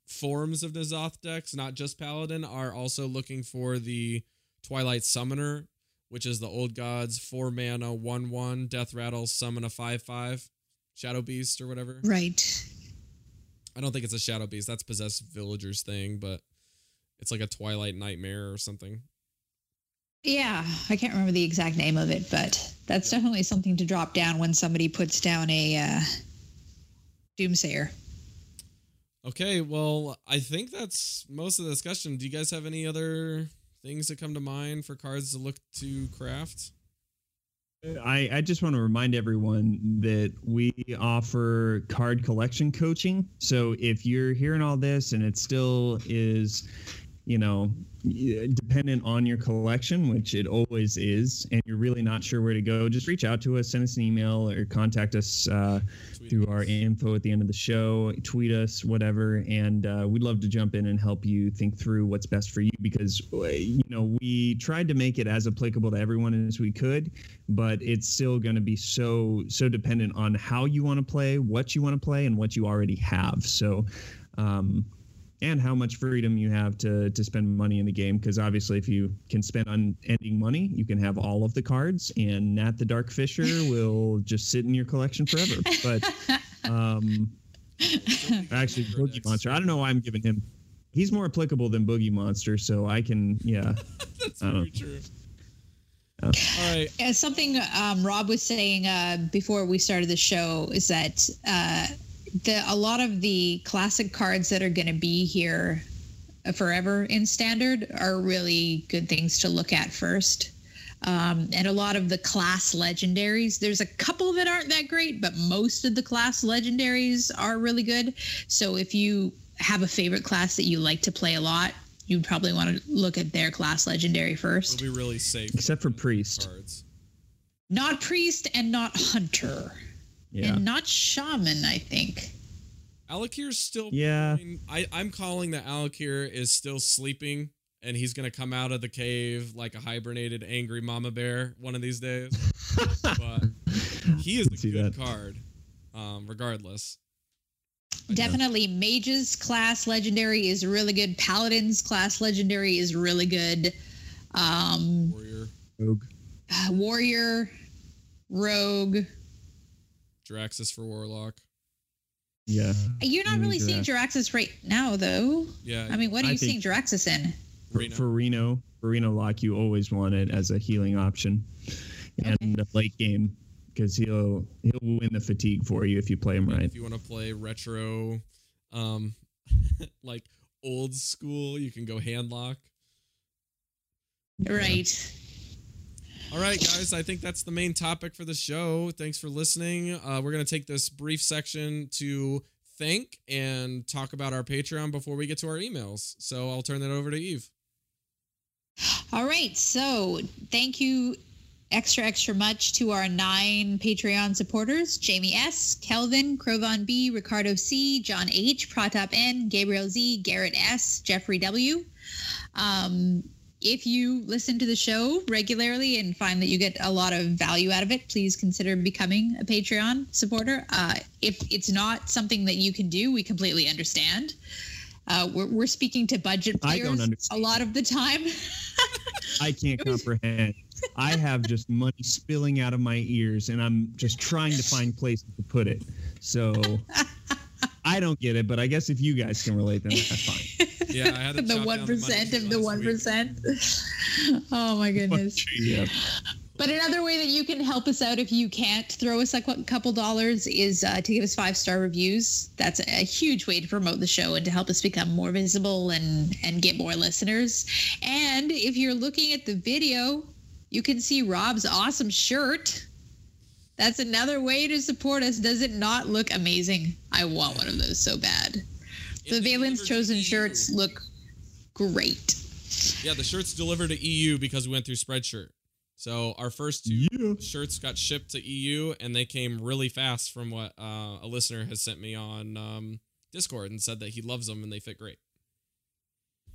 forms of N'Zoth decks, not just Paladin, are also looking for the Twilight Summoner, which is the old gods four mana one one death rattle summon a five five shadow beast or whatever.
right.
I don't think it's a shadow beast. That's possessed villagers thing, but it's like a Twilight Nightmare or something.
Yeah, I can't remember the exact name of it, but that's definitely something to drop down when somebody puts down a uh, Doomsayer.
Okay, well, I think that's most of the discussion. Do you guys have any other things that come to mind for cards to look to craft?
I, I just want to remind everyone that we offer card collection coaching. So if you're hearing all this and it still is, you know, dependent on your collection, which it always is, and you're really not sure where to go, just reach out to us, send us an email, or contact us uh, through our info at the end of the show. Tweet us, whatever, and uh, we'd love to jump in and help you think through what's best for you because uh, you know we tried to make it as applicable to everyone as we could, but it's still going to be so so dependent on how you want to play, what you want to play, and what you already have. So. Um, and how much freedom you have to to spend money in the game because obviously if you can spend unending money you can have all of the cards and nat the dark fisher will just sit in your collection forever but um actually Boogeymonster i don't know why i'm giving him he's more applicable than Boogeymonster so i can yeah
That's very true.
Yeah.
All right.
Uh, something um, Rob was saying uh, before we started the show is that uh, the a lot of the classic cards that are going to be here forever in standard are really good things to look at first. Um, and a lot of the class legendaries, there's a couple that aren't that great, but most of the class legendaries are really good. So if you have a favorite class that you like to play a lot, you'd probably want to look at their class legendary first.
It'll be really safe.
Except for Priest.
Cards.
Not priest and not hunter.
Yeah
And not shaman, I think.
Al'Akir's still.
Yeah.
I mean, I, I'm calling that Alakir is still sleeping and he's going to come out of the cave like a hibernated angry mama bear one of these days. but he is
Can
a good
that.
card, um, regardless.
Definitely mages class legendary is really good. Paladins class legendary is really good. Um,
Warrior,
Rogue.
uh, warrior, rogue.
Jaraxxus for Warlock.
yeah
You're not really
need
seeing Jaraxxus right now, though.
Yeah.
I mean, what are
I
you seeing Jaraxxus in?
for,
Reno.
for Reno, for Reno Lock, you always want it as a healing option, and a late game because he'll he'll win the fatigue for you if you play him right.
If you want to play retro, um, like old school, you can go handlock.
Right.
All right, guys, I think that's the main topic for the show. Thanks for listening. Uh, we're going to take this brief section to thank and talk about our Patreon before we get to our emails. So I'll turn that over to Eve.
All right. So thank you extra, extra much to our nine Patreon supporters Jamie S., Kelvin, Crovon B., Ricardo C., John H., Pratap N., Gabriel Z., Garrett S., Jeffrey W. Um, if you listen to the show regularly and find that you get a lot of value out of it, please consider becoming a Patreon supporter. Uh, if it's not something that you can do, we completely understand. Uh, we're, we're speaking to budget players a lot of the time.
I can't comprehend. I have just money spilling out of my ears, and I'm just trying to find places to put it. So I don't get it, but I guess if you guys can relate, then that's fine.
Yeah, I had to
the one
down the money
percent
for
of the one Oh my goodness!
Yeah.
But another way that you can help us out if you can't throw us like a couple dollars is uh, to give us five star reviews. That's a huge way to promote the show and to help us become more visible and and get more listeners. And if you're looking at the video, you can see Rob's awesome shirt. That's another way to support us. Does it not look amazing? I want one of those so bad. The
It Velen's
Chosen
to
shirts look great.
Yeah, the shirts delivered to EU because we went through Spreadshirt. So our first two
Yeah.
shirts got shipped to EU, and they came really fast from what uh, a listener has sent me on um, Discord and said that he loves them and they fit great.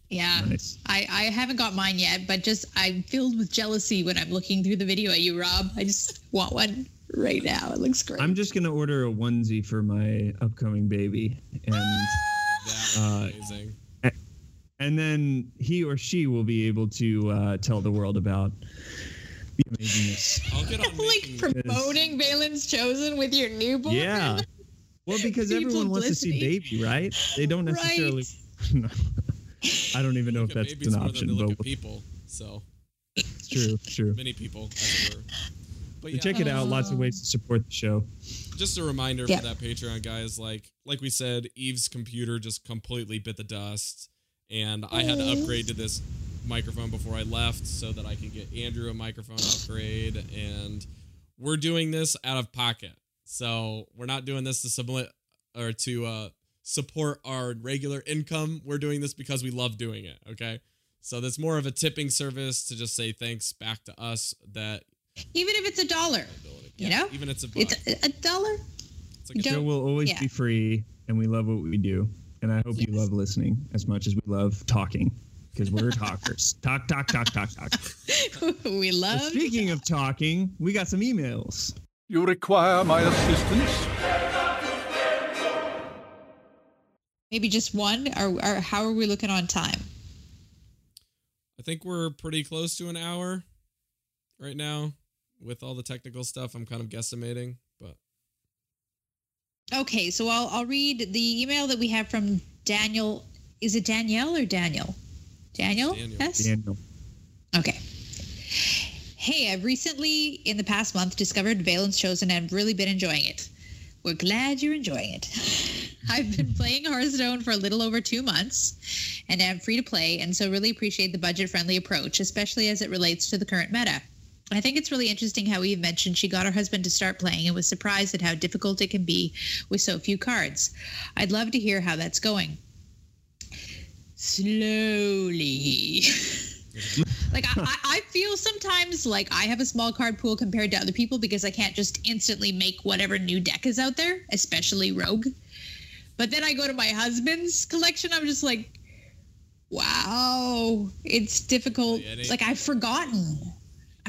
Yeah.
Nice.
I, I haven't got mine yet, but just I'm filled with jealousy when I'm looking through the video at you, Rob. I just want one right now. It looks great.
I'm just gonna order a onesie for my upcoming baby, and
That's
Uh,
amazing.
and then he or she will be able to uh, tell the world about the amazingness.
I'll get on
like
making,
promoting Velen's Chosen with your newborn.
Yeah. Well, because
People
everyone wants to see
publicity.
baby, right? They don't necessarily. Right. I don't even know if that's
babies
an
more than
option,
they look
but
at people. So
it's true, it's true.
many people, as it. But yeah,
check it out. Lots of ways to support the show.
just a reminder
Yeah.
for that Patreon guys. Like like we said, Eve's computer just completely bit the dust, and I had to upgrade to this microphone before I left so that I can get Andrew a microphone upgrade. And we're doing this out of pocket, so we're not doing this to submit or to uh, support our regular income. We're doing this because we love doing it. Okay. So that's more of a tipping service to just say thanks back to us that
Even if it's a dollar, you know,
even it's a buck.
it's a, a dollar.
It's like a
Don't-
Show will always
yeah.
be free, and we love what we do. And I hope you love listening as much as we love talking, because we're talkers. Talk, talk, talk, talk, talk.
we
But
love.
speaking of talking, we got some emails.
You require my assistance?
Maybe just one, or, or how are we looking on time?
I think we're pretty close to an hour right now with all the technical stuff. I'm kind of guesstimating, but
Okay, so I'll I'll read the email that we have from Daniel. Is it Danielle or Daniel? Daniel.
Daniel.
Yes.
Daniel.
Okay. Hey, I've recently, in the past month, discovered Velen's Chosen and have really been enjoying it. We're glad you're enjoying it. I've been playing Hearthstone for a little over two months and I'm free to play, and so really appreciate the budget friendly approach, especially as it relates to the current meta. I think it's really interesting how Eve mentioned she got her husband to start playing and was surprised at how difficult it can be with so few cards. I'd love to hear how that's going. Slowly. like I, I I feel sometimes like I have a small card pool compared to other people because I can't just instantly make whatever new deck is out there, especially Rogue. But then I go to my husband's collection, I'm just like, wow, it's difficult.
Yeah, it ain't-
Like I've forgotten.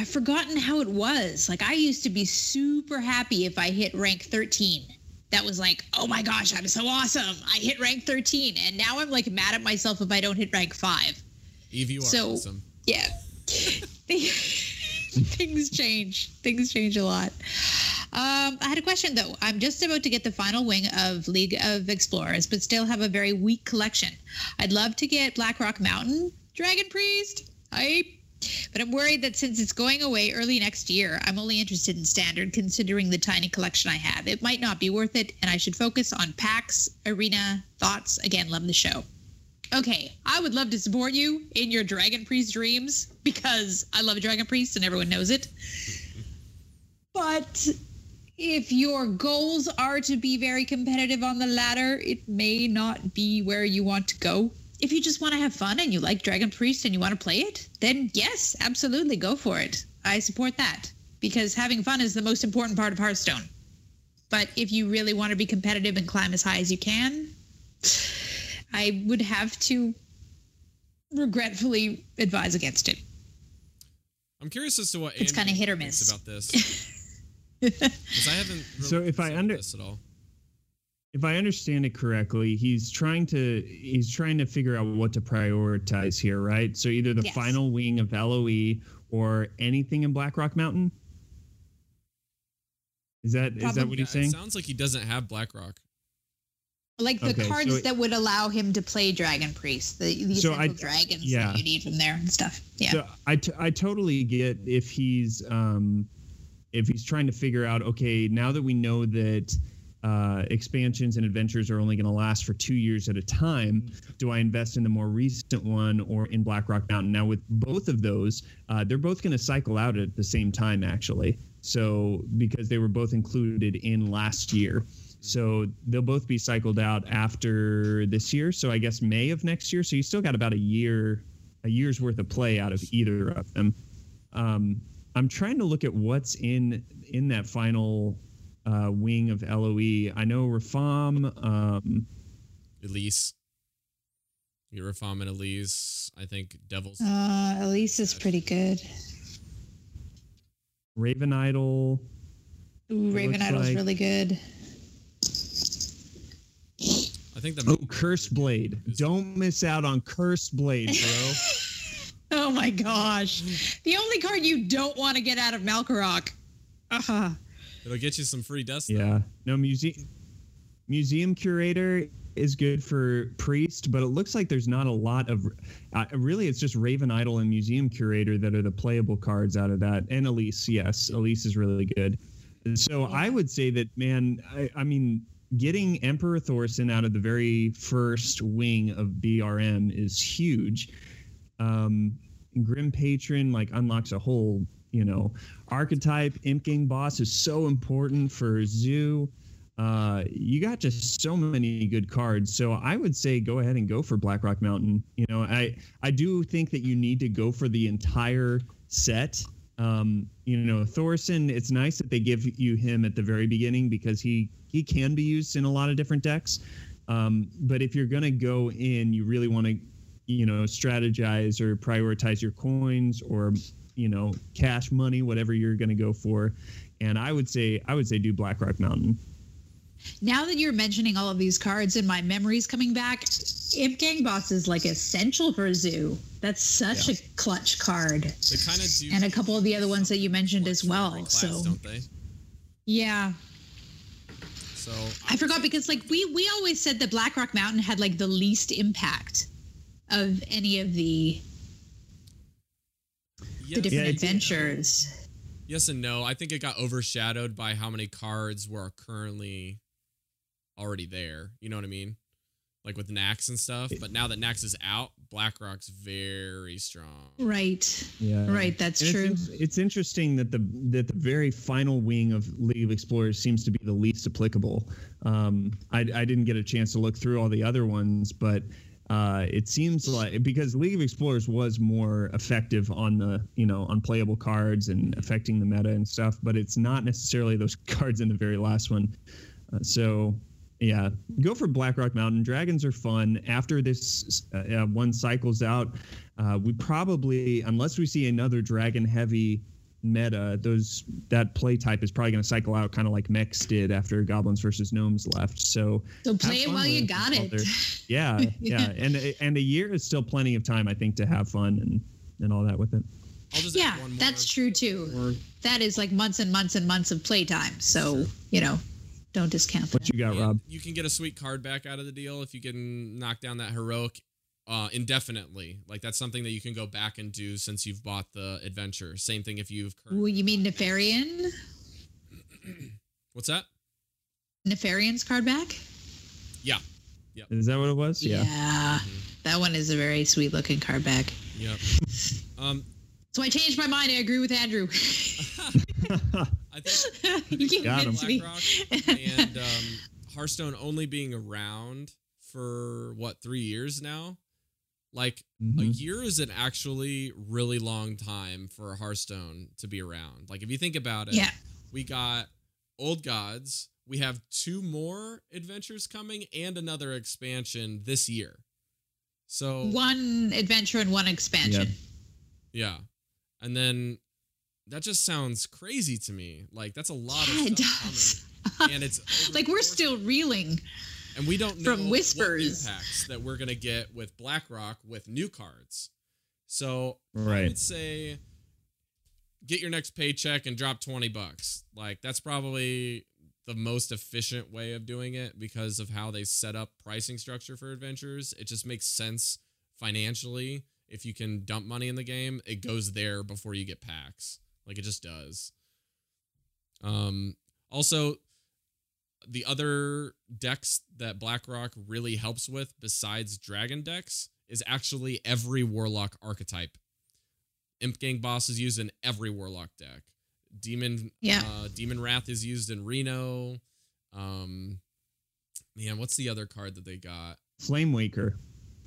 I've forgotten how it was. Like I used to be super happy if I hit rank 13. That was like, oh my gosh, I'm so awesome. I hit rank 13. And now I'm like mad at myself if I don't hit rank 5.
Eve, you are
So-
awesome.
Yeah. Things change. Things change a lot. Um, I had a question though. I'm just about to get the final wing of League of Explorers, but still have a very weak collection. I'd love to get Blackrock Mountain, Dragon Priest, hype. But I'm worried that since it's going away early next year, I'm only interested in standard considering the tiny collection I have. It might not be worth it, and I should focus on packs, arena, thoughts. Again, love the show. Okay, I would love to support you in your Dragon Priest dreams because I love Dragon Priest and everyone knows it. But if your goals are to be very competitive on the ladder, it may not be where you want to go. If you just want to have fun and you like Dragon Priest and you want to play it, then yes, absolutely go for it. I support that because having fun is the most important part of Hearthstone. But if you really want to be competitive and climb as high as you can, I would have to regretfully advise against it.
I'm curious as to what
It's kinda hit or miss.
about this. I haven't. Really
So if I
considered
under-
this at all,
if I understand it correctly, he's trying to he's trying to figure out what to prioritize here, right? So either the
Yes.
final wing of LOE or anything in Blackrock Mountain. Is that is that
Probably-
what
Yeah,
he's saying?
it sounds like he doesn't have BlackRock.
Like the
Okay, so
cards
it-
that would allow him to play Dragon Priest, the, the
So
essential
I-
dragons
yeah.
that you need from there and stuff. Yeah.
So I, t- I totally get if he's um, if he's trying to figure out okay now that we know that uh, expansions and adventures are only going to last for two years at a time. Do I invest in the more recent one or in Blackrock Mountain? Now with both of those uh, they're both going to cycle out at the same time actually. So because they were both included in last year. So they'll both be cycled out after this year so I guess May of next year. So you still got about a year a year's worth of play out of either of them. Um, I'm trying to look at what's in in that final uh, wing of LOE. I know Rafaam. Um,
Elise. You get Rafaam and Elise. I think Devils.
Uh, Elise is pretty good.
Raven Idol.
Ooh, Raven Idol's
like-
really good.
I think the
Oh, Cursed Blade. Don't miss out on Cursed Blade, bro.
Oh my gosh. The only card you don't want to get out of Malkorok. Uh-huh.
It'll get you some free dust. though.
yeah. No museum. Museum curator is good for priest, but it looks like there's not a lot of. Uh, really, it's just Raven Idol and Museum Curator that are the playable cards out of that. And Elise, yes, Elise is really good. So I would say that, man. I, I mean, getting Emperor Thaurissan out of the very first wing of BRM is huge. Um, Grim Patron like unlocks a whole, you know, archetype. Imp Gang boss is so important for Zoo. Uh, you got just so many good cards. So I would say go ahead and go for Blackrock Mountain. You know, I I do think that you need to go for the entire set. Um, you know, Thaurissan, it's nice that they give you him at the very beginning because he he can be used in a lot of different decks. Um, but if you're gonna go in, you really want to, you know, strategize or prioritize your coins or you know cash money, whatever you're gonna go for. And I would say I would say do Blackrock Mountain.
Now that you're mentioning all of these cards and my memories coming back, Imp Gang Boss is like essential for Zoo. That's such a clutch card.
They kind of.
And a couple of the other ones that you mentioned as well.
class,
So
don't they?
yeah.
So
I forgot because like we we always said that Blackrock Mountain had like the least impact of any of the
yes,
the different
Yeah,
adventures.
yes and no. I think it got overshadowed by how many cards were currently already there. You know what I mean? Like with Naxx and stuff. But now that Naxx is out, BlackRock's very strong.
Right.
Yeah.
Right, that's
And
true.
It's, it's interesting that the that the very final wing of League of Explorers seems to be the least applicable. Um, I, I didn't get a chance to look through all the other ones, but uh, it seems like because League of Explorers was more effective on the you know on playable cards and affecting the meta and stuff, but it's not necessarily those cards in the very last one. Uh, so yeah, go for Blackrock Mountain. Dragons are fun. After this uh, uh, one cycles out, uh, we probably, unless we see another dragon heavy meta, those that play type is probably going to cycle out, kind of like Mechs did after Goblins versus Gnomes left. So
So play it while you got it.
they're- Yeah, yeah, and and a year is still plenty of time, I think, to have fun and and all that with it.
I'll just
Yeah,
one more.
that's true too. That is like months and months and months of playtime. So, you know, don't discount
What
that.
you got, Rob?
You can get a sweet card back out of the deal if you can knock down that heroic uh, indefinitely. Like that's something that you can go back and do since you've bought the adventure. Same thing if you've.
Ooh, you mean Nefarian?
What's that?
Nefarian's card back?
Yeah.
Is that what it was? Yeah.
Yeah, That one is a very sweet looking card back.
Yep. um,
So I changed my mind. I agree with Andrew.
I think
you can't
Got him.
convince me.
BlackRock and um, Hearthstone only being around for what three years now. Like a
Mhm.
year is an actually really long time for Hearthstone to be around. Like if you think about it,
Yeah.
we got Old Gods. We have two more adventures coming and another expansion this year. So
One adventure and one expansion.
yeah, and then that just sounds crazy to me. Like that's a lot
Yeah,
of
it
stuff
does.
coming. And it's
like we're still reeling.
And we don't know
From
what
whispers.
impacts that we're gonna get with BlackRock with new cards. So I
Right.
would say get your next paycheck and drop twenty bucks. Like that's probably the most efficient way of doing it because of how they set up pricing structure for adventures. It just makes sense financially. If you can dump money in the game, it goes there before you get packs. Like it just does. Um also the other decks that BlackRock really helps with besides dragon decks is actually every warlock archetype. Imp Gang boss is used in every warlock deck. Demon
Yeah.
uh, Demon Wrath is used in Reno. Um man, what's the other card that they got?
Flame Waker.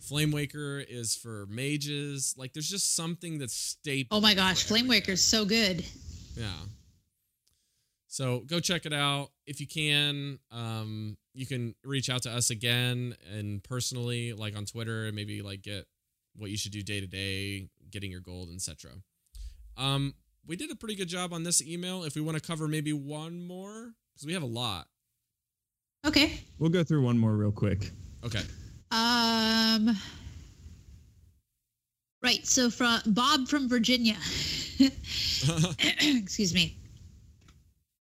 Flame Waker is for mages. Like there's just something that's staple.
Oh my gosh,
for
Flame
every
Waker's so good.
Yeah. So go check it out if you can. Um, you can reach out to us again and personally, like on Twitter, and maybe like get what you should do day to day, getting your gold, etc. Um, we did a pretty good job on this email. If we want to cover maybe one more, because we have a lot.
Okay.
We'll go through one more real quick.
Okay.
Um. Right. So from Bob from Virginia. Excuse me.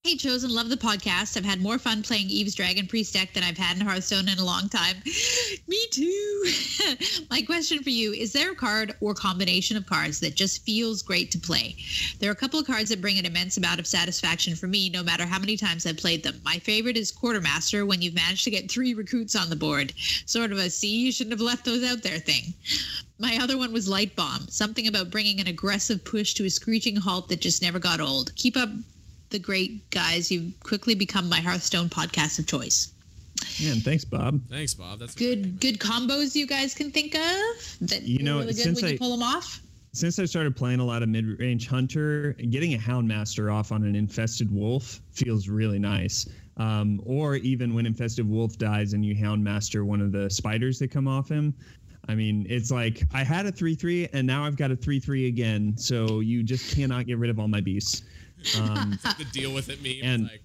Hey, chosen, love the podcast. I've had more fun playing Eve's Dragon Priest deck than I've had in Hearthstone in a long time. Me too. My question for you is there a card or combination of cards that just feels great to play? There are a couple of cards that bring an immense amount of satisfaction for me, no matter how many times I've played them. My favorite is Quartermaster when you've managed to get three recruits on the board. Sort of a see, you shouldn't have left those out there thing. My other one was Light Bomb, something about bringing an aggressive push to a screeching halt that just never got old. Keep up the great guys. You've quickly become my Hearthstone podcast of choice.
Man, thanks, Bob.
Thanks, Bob. That's
Good, good combos you guys can think of that
You know,
really good
since
when you
I-
pull them off.
Since I started playing a lot of mid-range hunter, getting a Houndmaster off on an infested wolf feels really nice. Um, or even when infested wolf dies and you Houndmaster one of the spiders that come off him. I mean, it's like I had a three-three and now I've got a three-three again. So you just cannot get rid of all my beasts. Um,
the deal with it meme.
And-
like,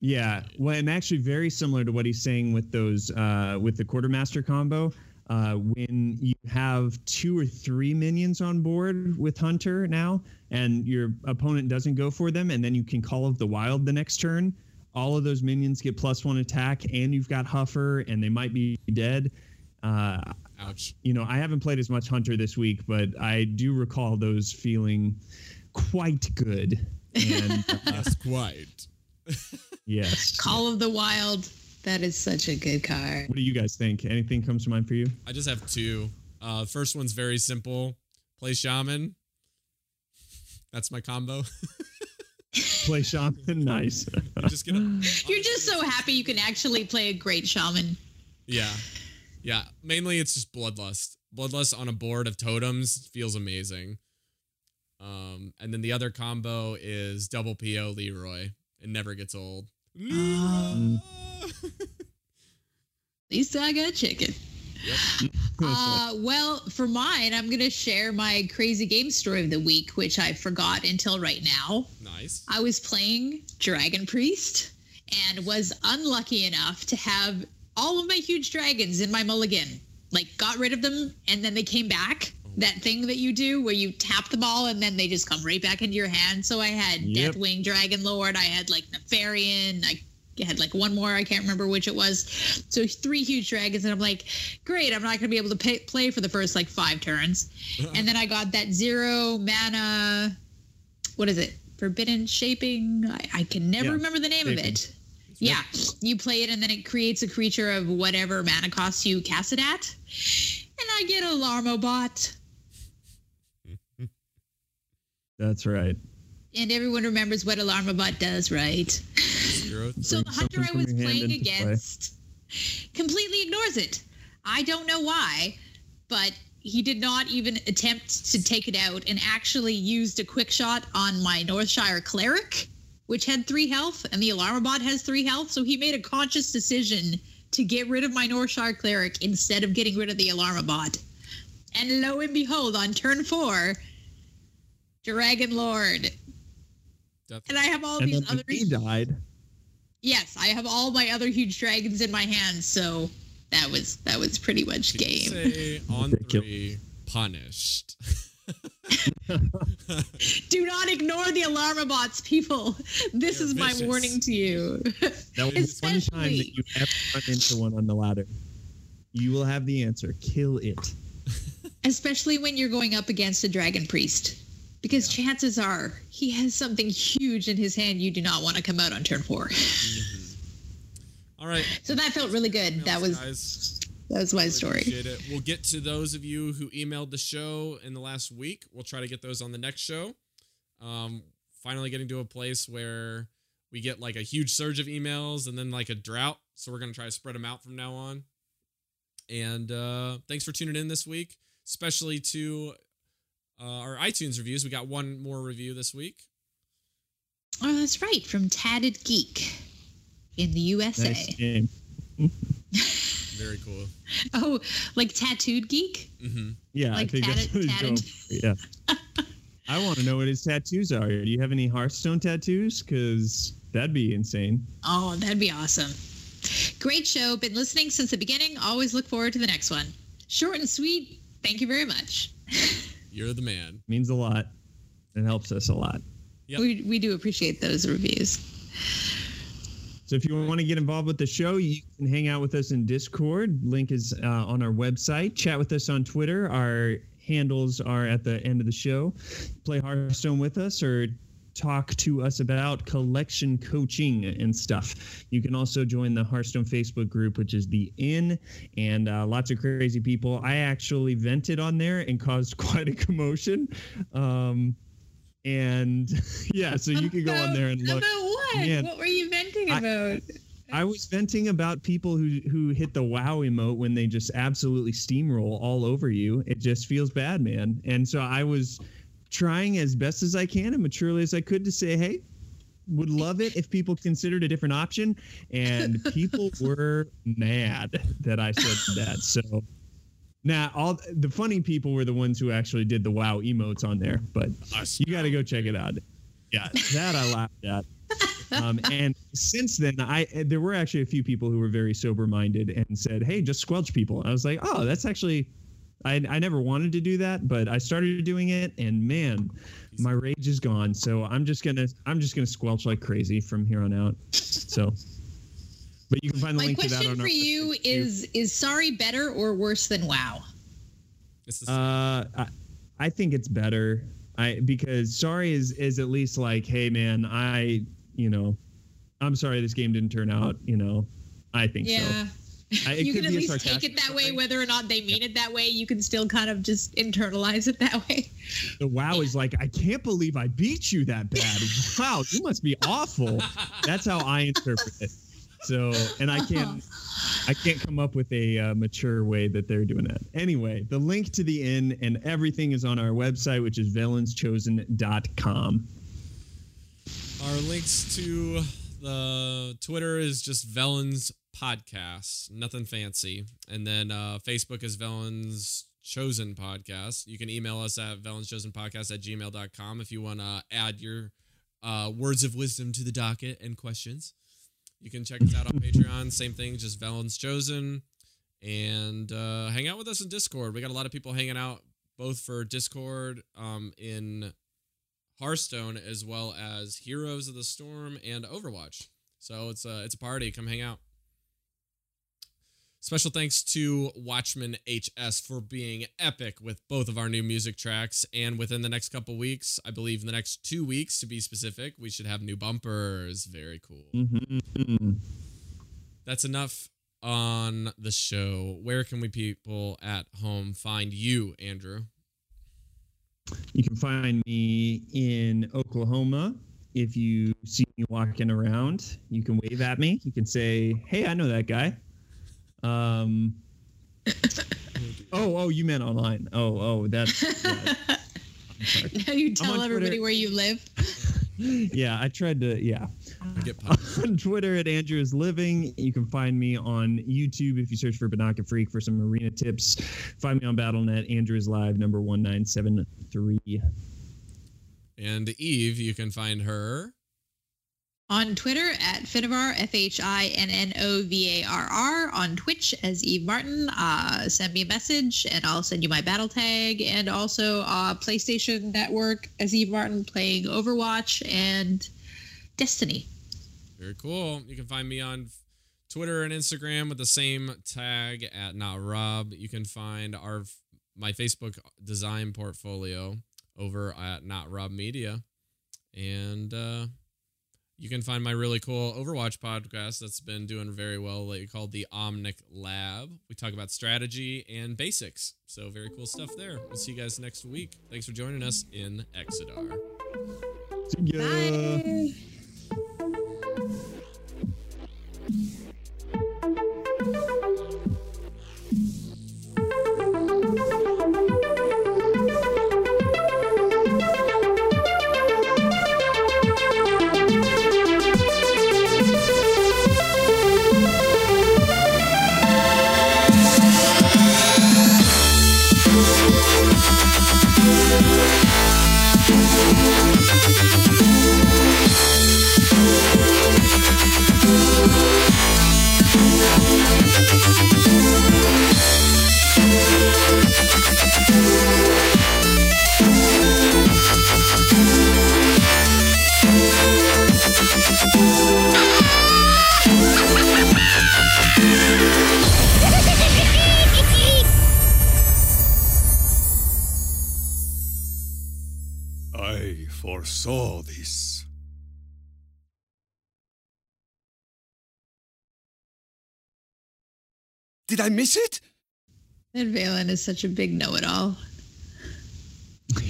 Yeah, well, and actually very similar to what he's saying with those uh, with the quartermaster combo. Uh, when you have two or three minions on board with Hunter now, and your opponent doesn't go for them, and then you can Call of the Wild the next turn, all of those minions get plus one attack, and you've got Huffer, and they might be dead. Uh,
ouch.
you know, I haven't played as much Hunter this week, but I do recall those feeling quite good. And uh,
Yes, quite.
yes,
Call of the Wild. That is such a good card.
What do you guys think? Anything comes to mind for you?
I just have two. Uh, first one's very simple. Play shaman. That's my combo.
Play shaman, nice.
You just get a,
You're just so happy you can actually play a great shaman.
yeah, yeah. Mainly, it's just bloodlust. Bloodlust on a board of totems feels amazing. Um, and then the other combo is double PO Leeroy. It never gets old. Leeroy!
At least I got a chicken.
Yep.
Uh, well, for mine, I'm going to share my crazy game story of the week, which I forgot until right now.
Nice.
I was playing Dragon Priest and was unlucky enough to have all of my huge dragons in my mulligan. Like, got rid of them and then they came back. Mm. That thing that you do where you tap them all and then they just come right back into your hand. So I had
Yep.
Deathwing Dragon Lord, I had like Nefarian, I had like one more, I can't remember which it was. So three huge dragons, and I'm like, great, I'm not going to be able to pay, play for the first like five turns. and then I got that zero mana what is it? Forbidden shaping. I, I can never
Yeah,
remember the name of it. Yeah, you play it and then it creates a creature of whatever mana cost you cast it at, and I get a Larmobot.
That's right.
And everyone remembers what Alarm-o-Bot does, right? So the hunter I was
from your hand
playing
into play.
against completely ignores it. I don't know why, but he did not even attempt to take it out and actually used a quick shot on my Northshire cleric, which had three health, and the Alarm-o-Bot has three health. So he made a conscious decision to get rid of my Northshire cleric instead of getting rid of the Alarm-o-Bot. And lo and behold, on turn four, Dragon Lord.
Death-
And I have all
And
these other
he died.
Yes, I have all my other huge dragons in my hands, so that was that was pretty much game.
Say on three, punished.
Do not ignore the Alarm-o-Bots, people. This
They're
is my warning to you.
That was one time
Especially-
that you ever run into one on the ladder. You will have the answer. Kill it.
Especially when you're going up against a dragon priest. Because chances are he has something huge in his hand you do not want to come out on turn four. Mm-hmm.
All right.
So that felt really good. That was
guys.
That was my
Really
story.
Appreciate it. We'll get to those of you who emailed the show in the last week. We'll try to get those on the next show. Um, finally getting to a place where we get like a huge surge of emails and then like a drought. So we're gonna try to spread them out from now on. And uh, thanks for tuning in this week, especially to uh, our iTunes reviews. We got one more review this week.
Oh, that's right, from Tatted Geek in the USA.
Nice game.
Very cool.
Oh, like tattooed geek?
hmm
Yeah,
Like
I think that's what he's going
tatted.
for. Yeah. I want to know what his tattoos are. Do you have any Hearthstone tattoos? Because that'd be insane.
Oh, that'd be awesome. Great show. Been listening since the beginning. Always look forward to the next one. Short and sweet. Thank you very much.
You're the man.
Means a lot. It helps us a lot.
Yep.
We, we do appreciate those reviews.
So if you want to get involved with the show, you can hang out with us in Discord. Link is uh, on our website. Chat with us on Twitter. Our handles are at the end of the show. Play Hearthstone with us or talk to us about collection coaching and stuff. You can also join the Hearthstone Facebook group, which is the Inn, and uh, lots of crazy people. I actually vented on there and caused quite a commotion. Um, and yeah, so you can go on there and look.
About what?
Man,
what were you venting
I-
about?
I was venting about people who who hit the wow emote when they just absolutely steamroll all over you. It just feels bad, man. And so I was trying as best as I can and maturely as I could to say, "Hey, would love it if people considered a different option." And people were mad that I said that. So now all the funny people were the ones who actually did the wow emotes on there, but
Us.
you got to go check it out. Yeah, that I laughed at. Um, and since then, I there were actually a few people who were very sober minded and said, "Hey, just squelch people." I was like, "Oh, that's actually." I, I never wanted to do that, but I started doing it, and man, my rage is gone. So I'm just gonna I'm just gonna squelch like crazy from here on out. So, but you can find the
My
link to that
question
on
for
our
you
website, too.
is is sorry better or worse than WoW?
Uh, I, I think it's better. I because sorry is is at least like, hey man, I you know, I'm sorry this game didn't turn out. You know, I think
Yeah.
so. I,
you can at least take it that way,
thing.
whether or not they mean it that way. You can still kind of just internalize it that way.
The wow is like, I can't believe I beat you that bad. wow, you must be awful. That's how I interpret it. So, and I can't, I can't come up with a uh, mature way that they're doing that. Anyway, the link to the inn and everything is on our website, which is velenschosen.com.
Our links to the Twitter is just Velen's podcast, nothing fancy. And then uh, Facebook is Velen's Chosen Podcast. You can email us at Velen's Chosen Podcast at gmail.com if you want to add your uh, words of wisdom to the docket and questions. You can check us out on Patreon. Same thing, just Velen's Chosen. And uh, hang out with us in Discord. We got a lot of people hanging out both for Discord um, in Hearthstone as well as Heroes of the Storm and Overwatch. So it's a it's a party. Come hang out. Special thanks to Watchman HS for being epic with both of our new music tracks. And within the next couple weeks, I believe in the next two weeks to be specific, we should have new bumpers. Very cool.
Mm-hmm.
That's enough on the show. Where can we people at home find you, Andrew?
You can find me in Oklahoma. If you see me walking around, you can wave at me. You can say, "Hey, I know that guy." Um. oh, oh, you meant online. Oh, oh, that's. Yeah. I'm sorry.
Now you tell
on
everybody
Twitter.
where you live.
yeah, I tried to. Yeah,
Get
on Twitter at Andrew is Living. You can find me on YouTube if you search for Banaka Freak for some arena tips. Find me on BattleNet. Andrew is live number one nine seven three.
And Eve, you can find her.
On Twitter at Finnavar, F H I N N O V A R R. On Twitch as Eve Martin. Uh, send me a message and I'll send you my battle tag. And also uh, PlayStation Network as Eve Martin playing Overwatch and Destiny.
Very cool. You can find me on Twitter and Instagram with the same tag at not Rob. You can find our my Facebook design portfolio over at not Rob Media, and uh, you can find my really cool Overwatch podcast that's been doing very well lately called the Omnic Lab. We talk about strategy and basics, so very cool stuff there. We'll see you guys next week. Thanks for joining us in Exodar.
See.
Bye.
Foresaw this.
Did I miss it?
That Velen is such a big know-it-all.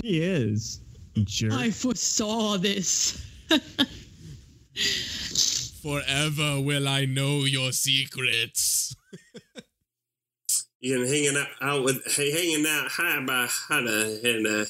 He is. you Jerk.
I foresaw this.
Forever will I know your secrets.
You can hanging out, out with hanging out high by Hannah and uh,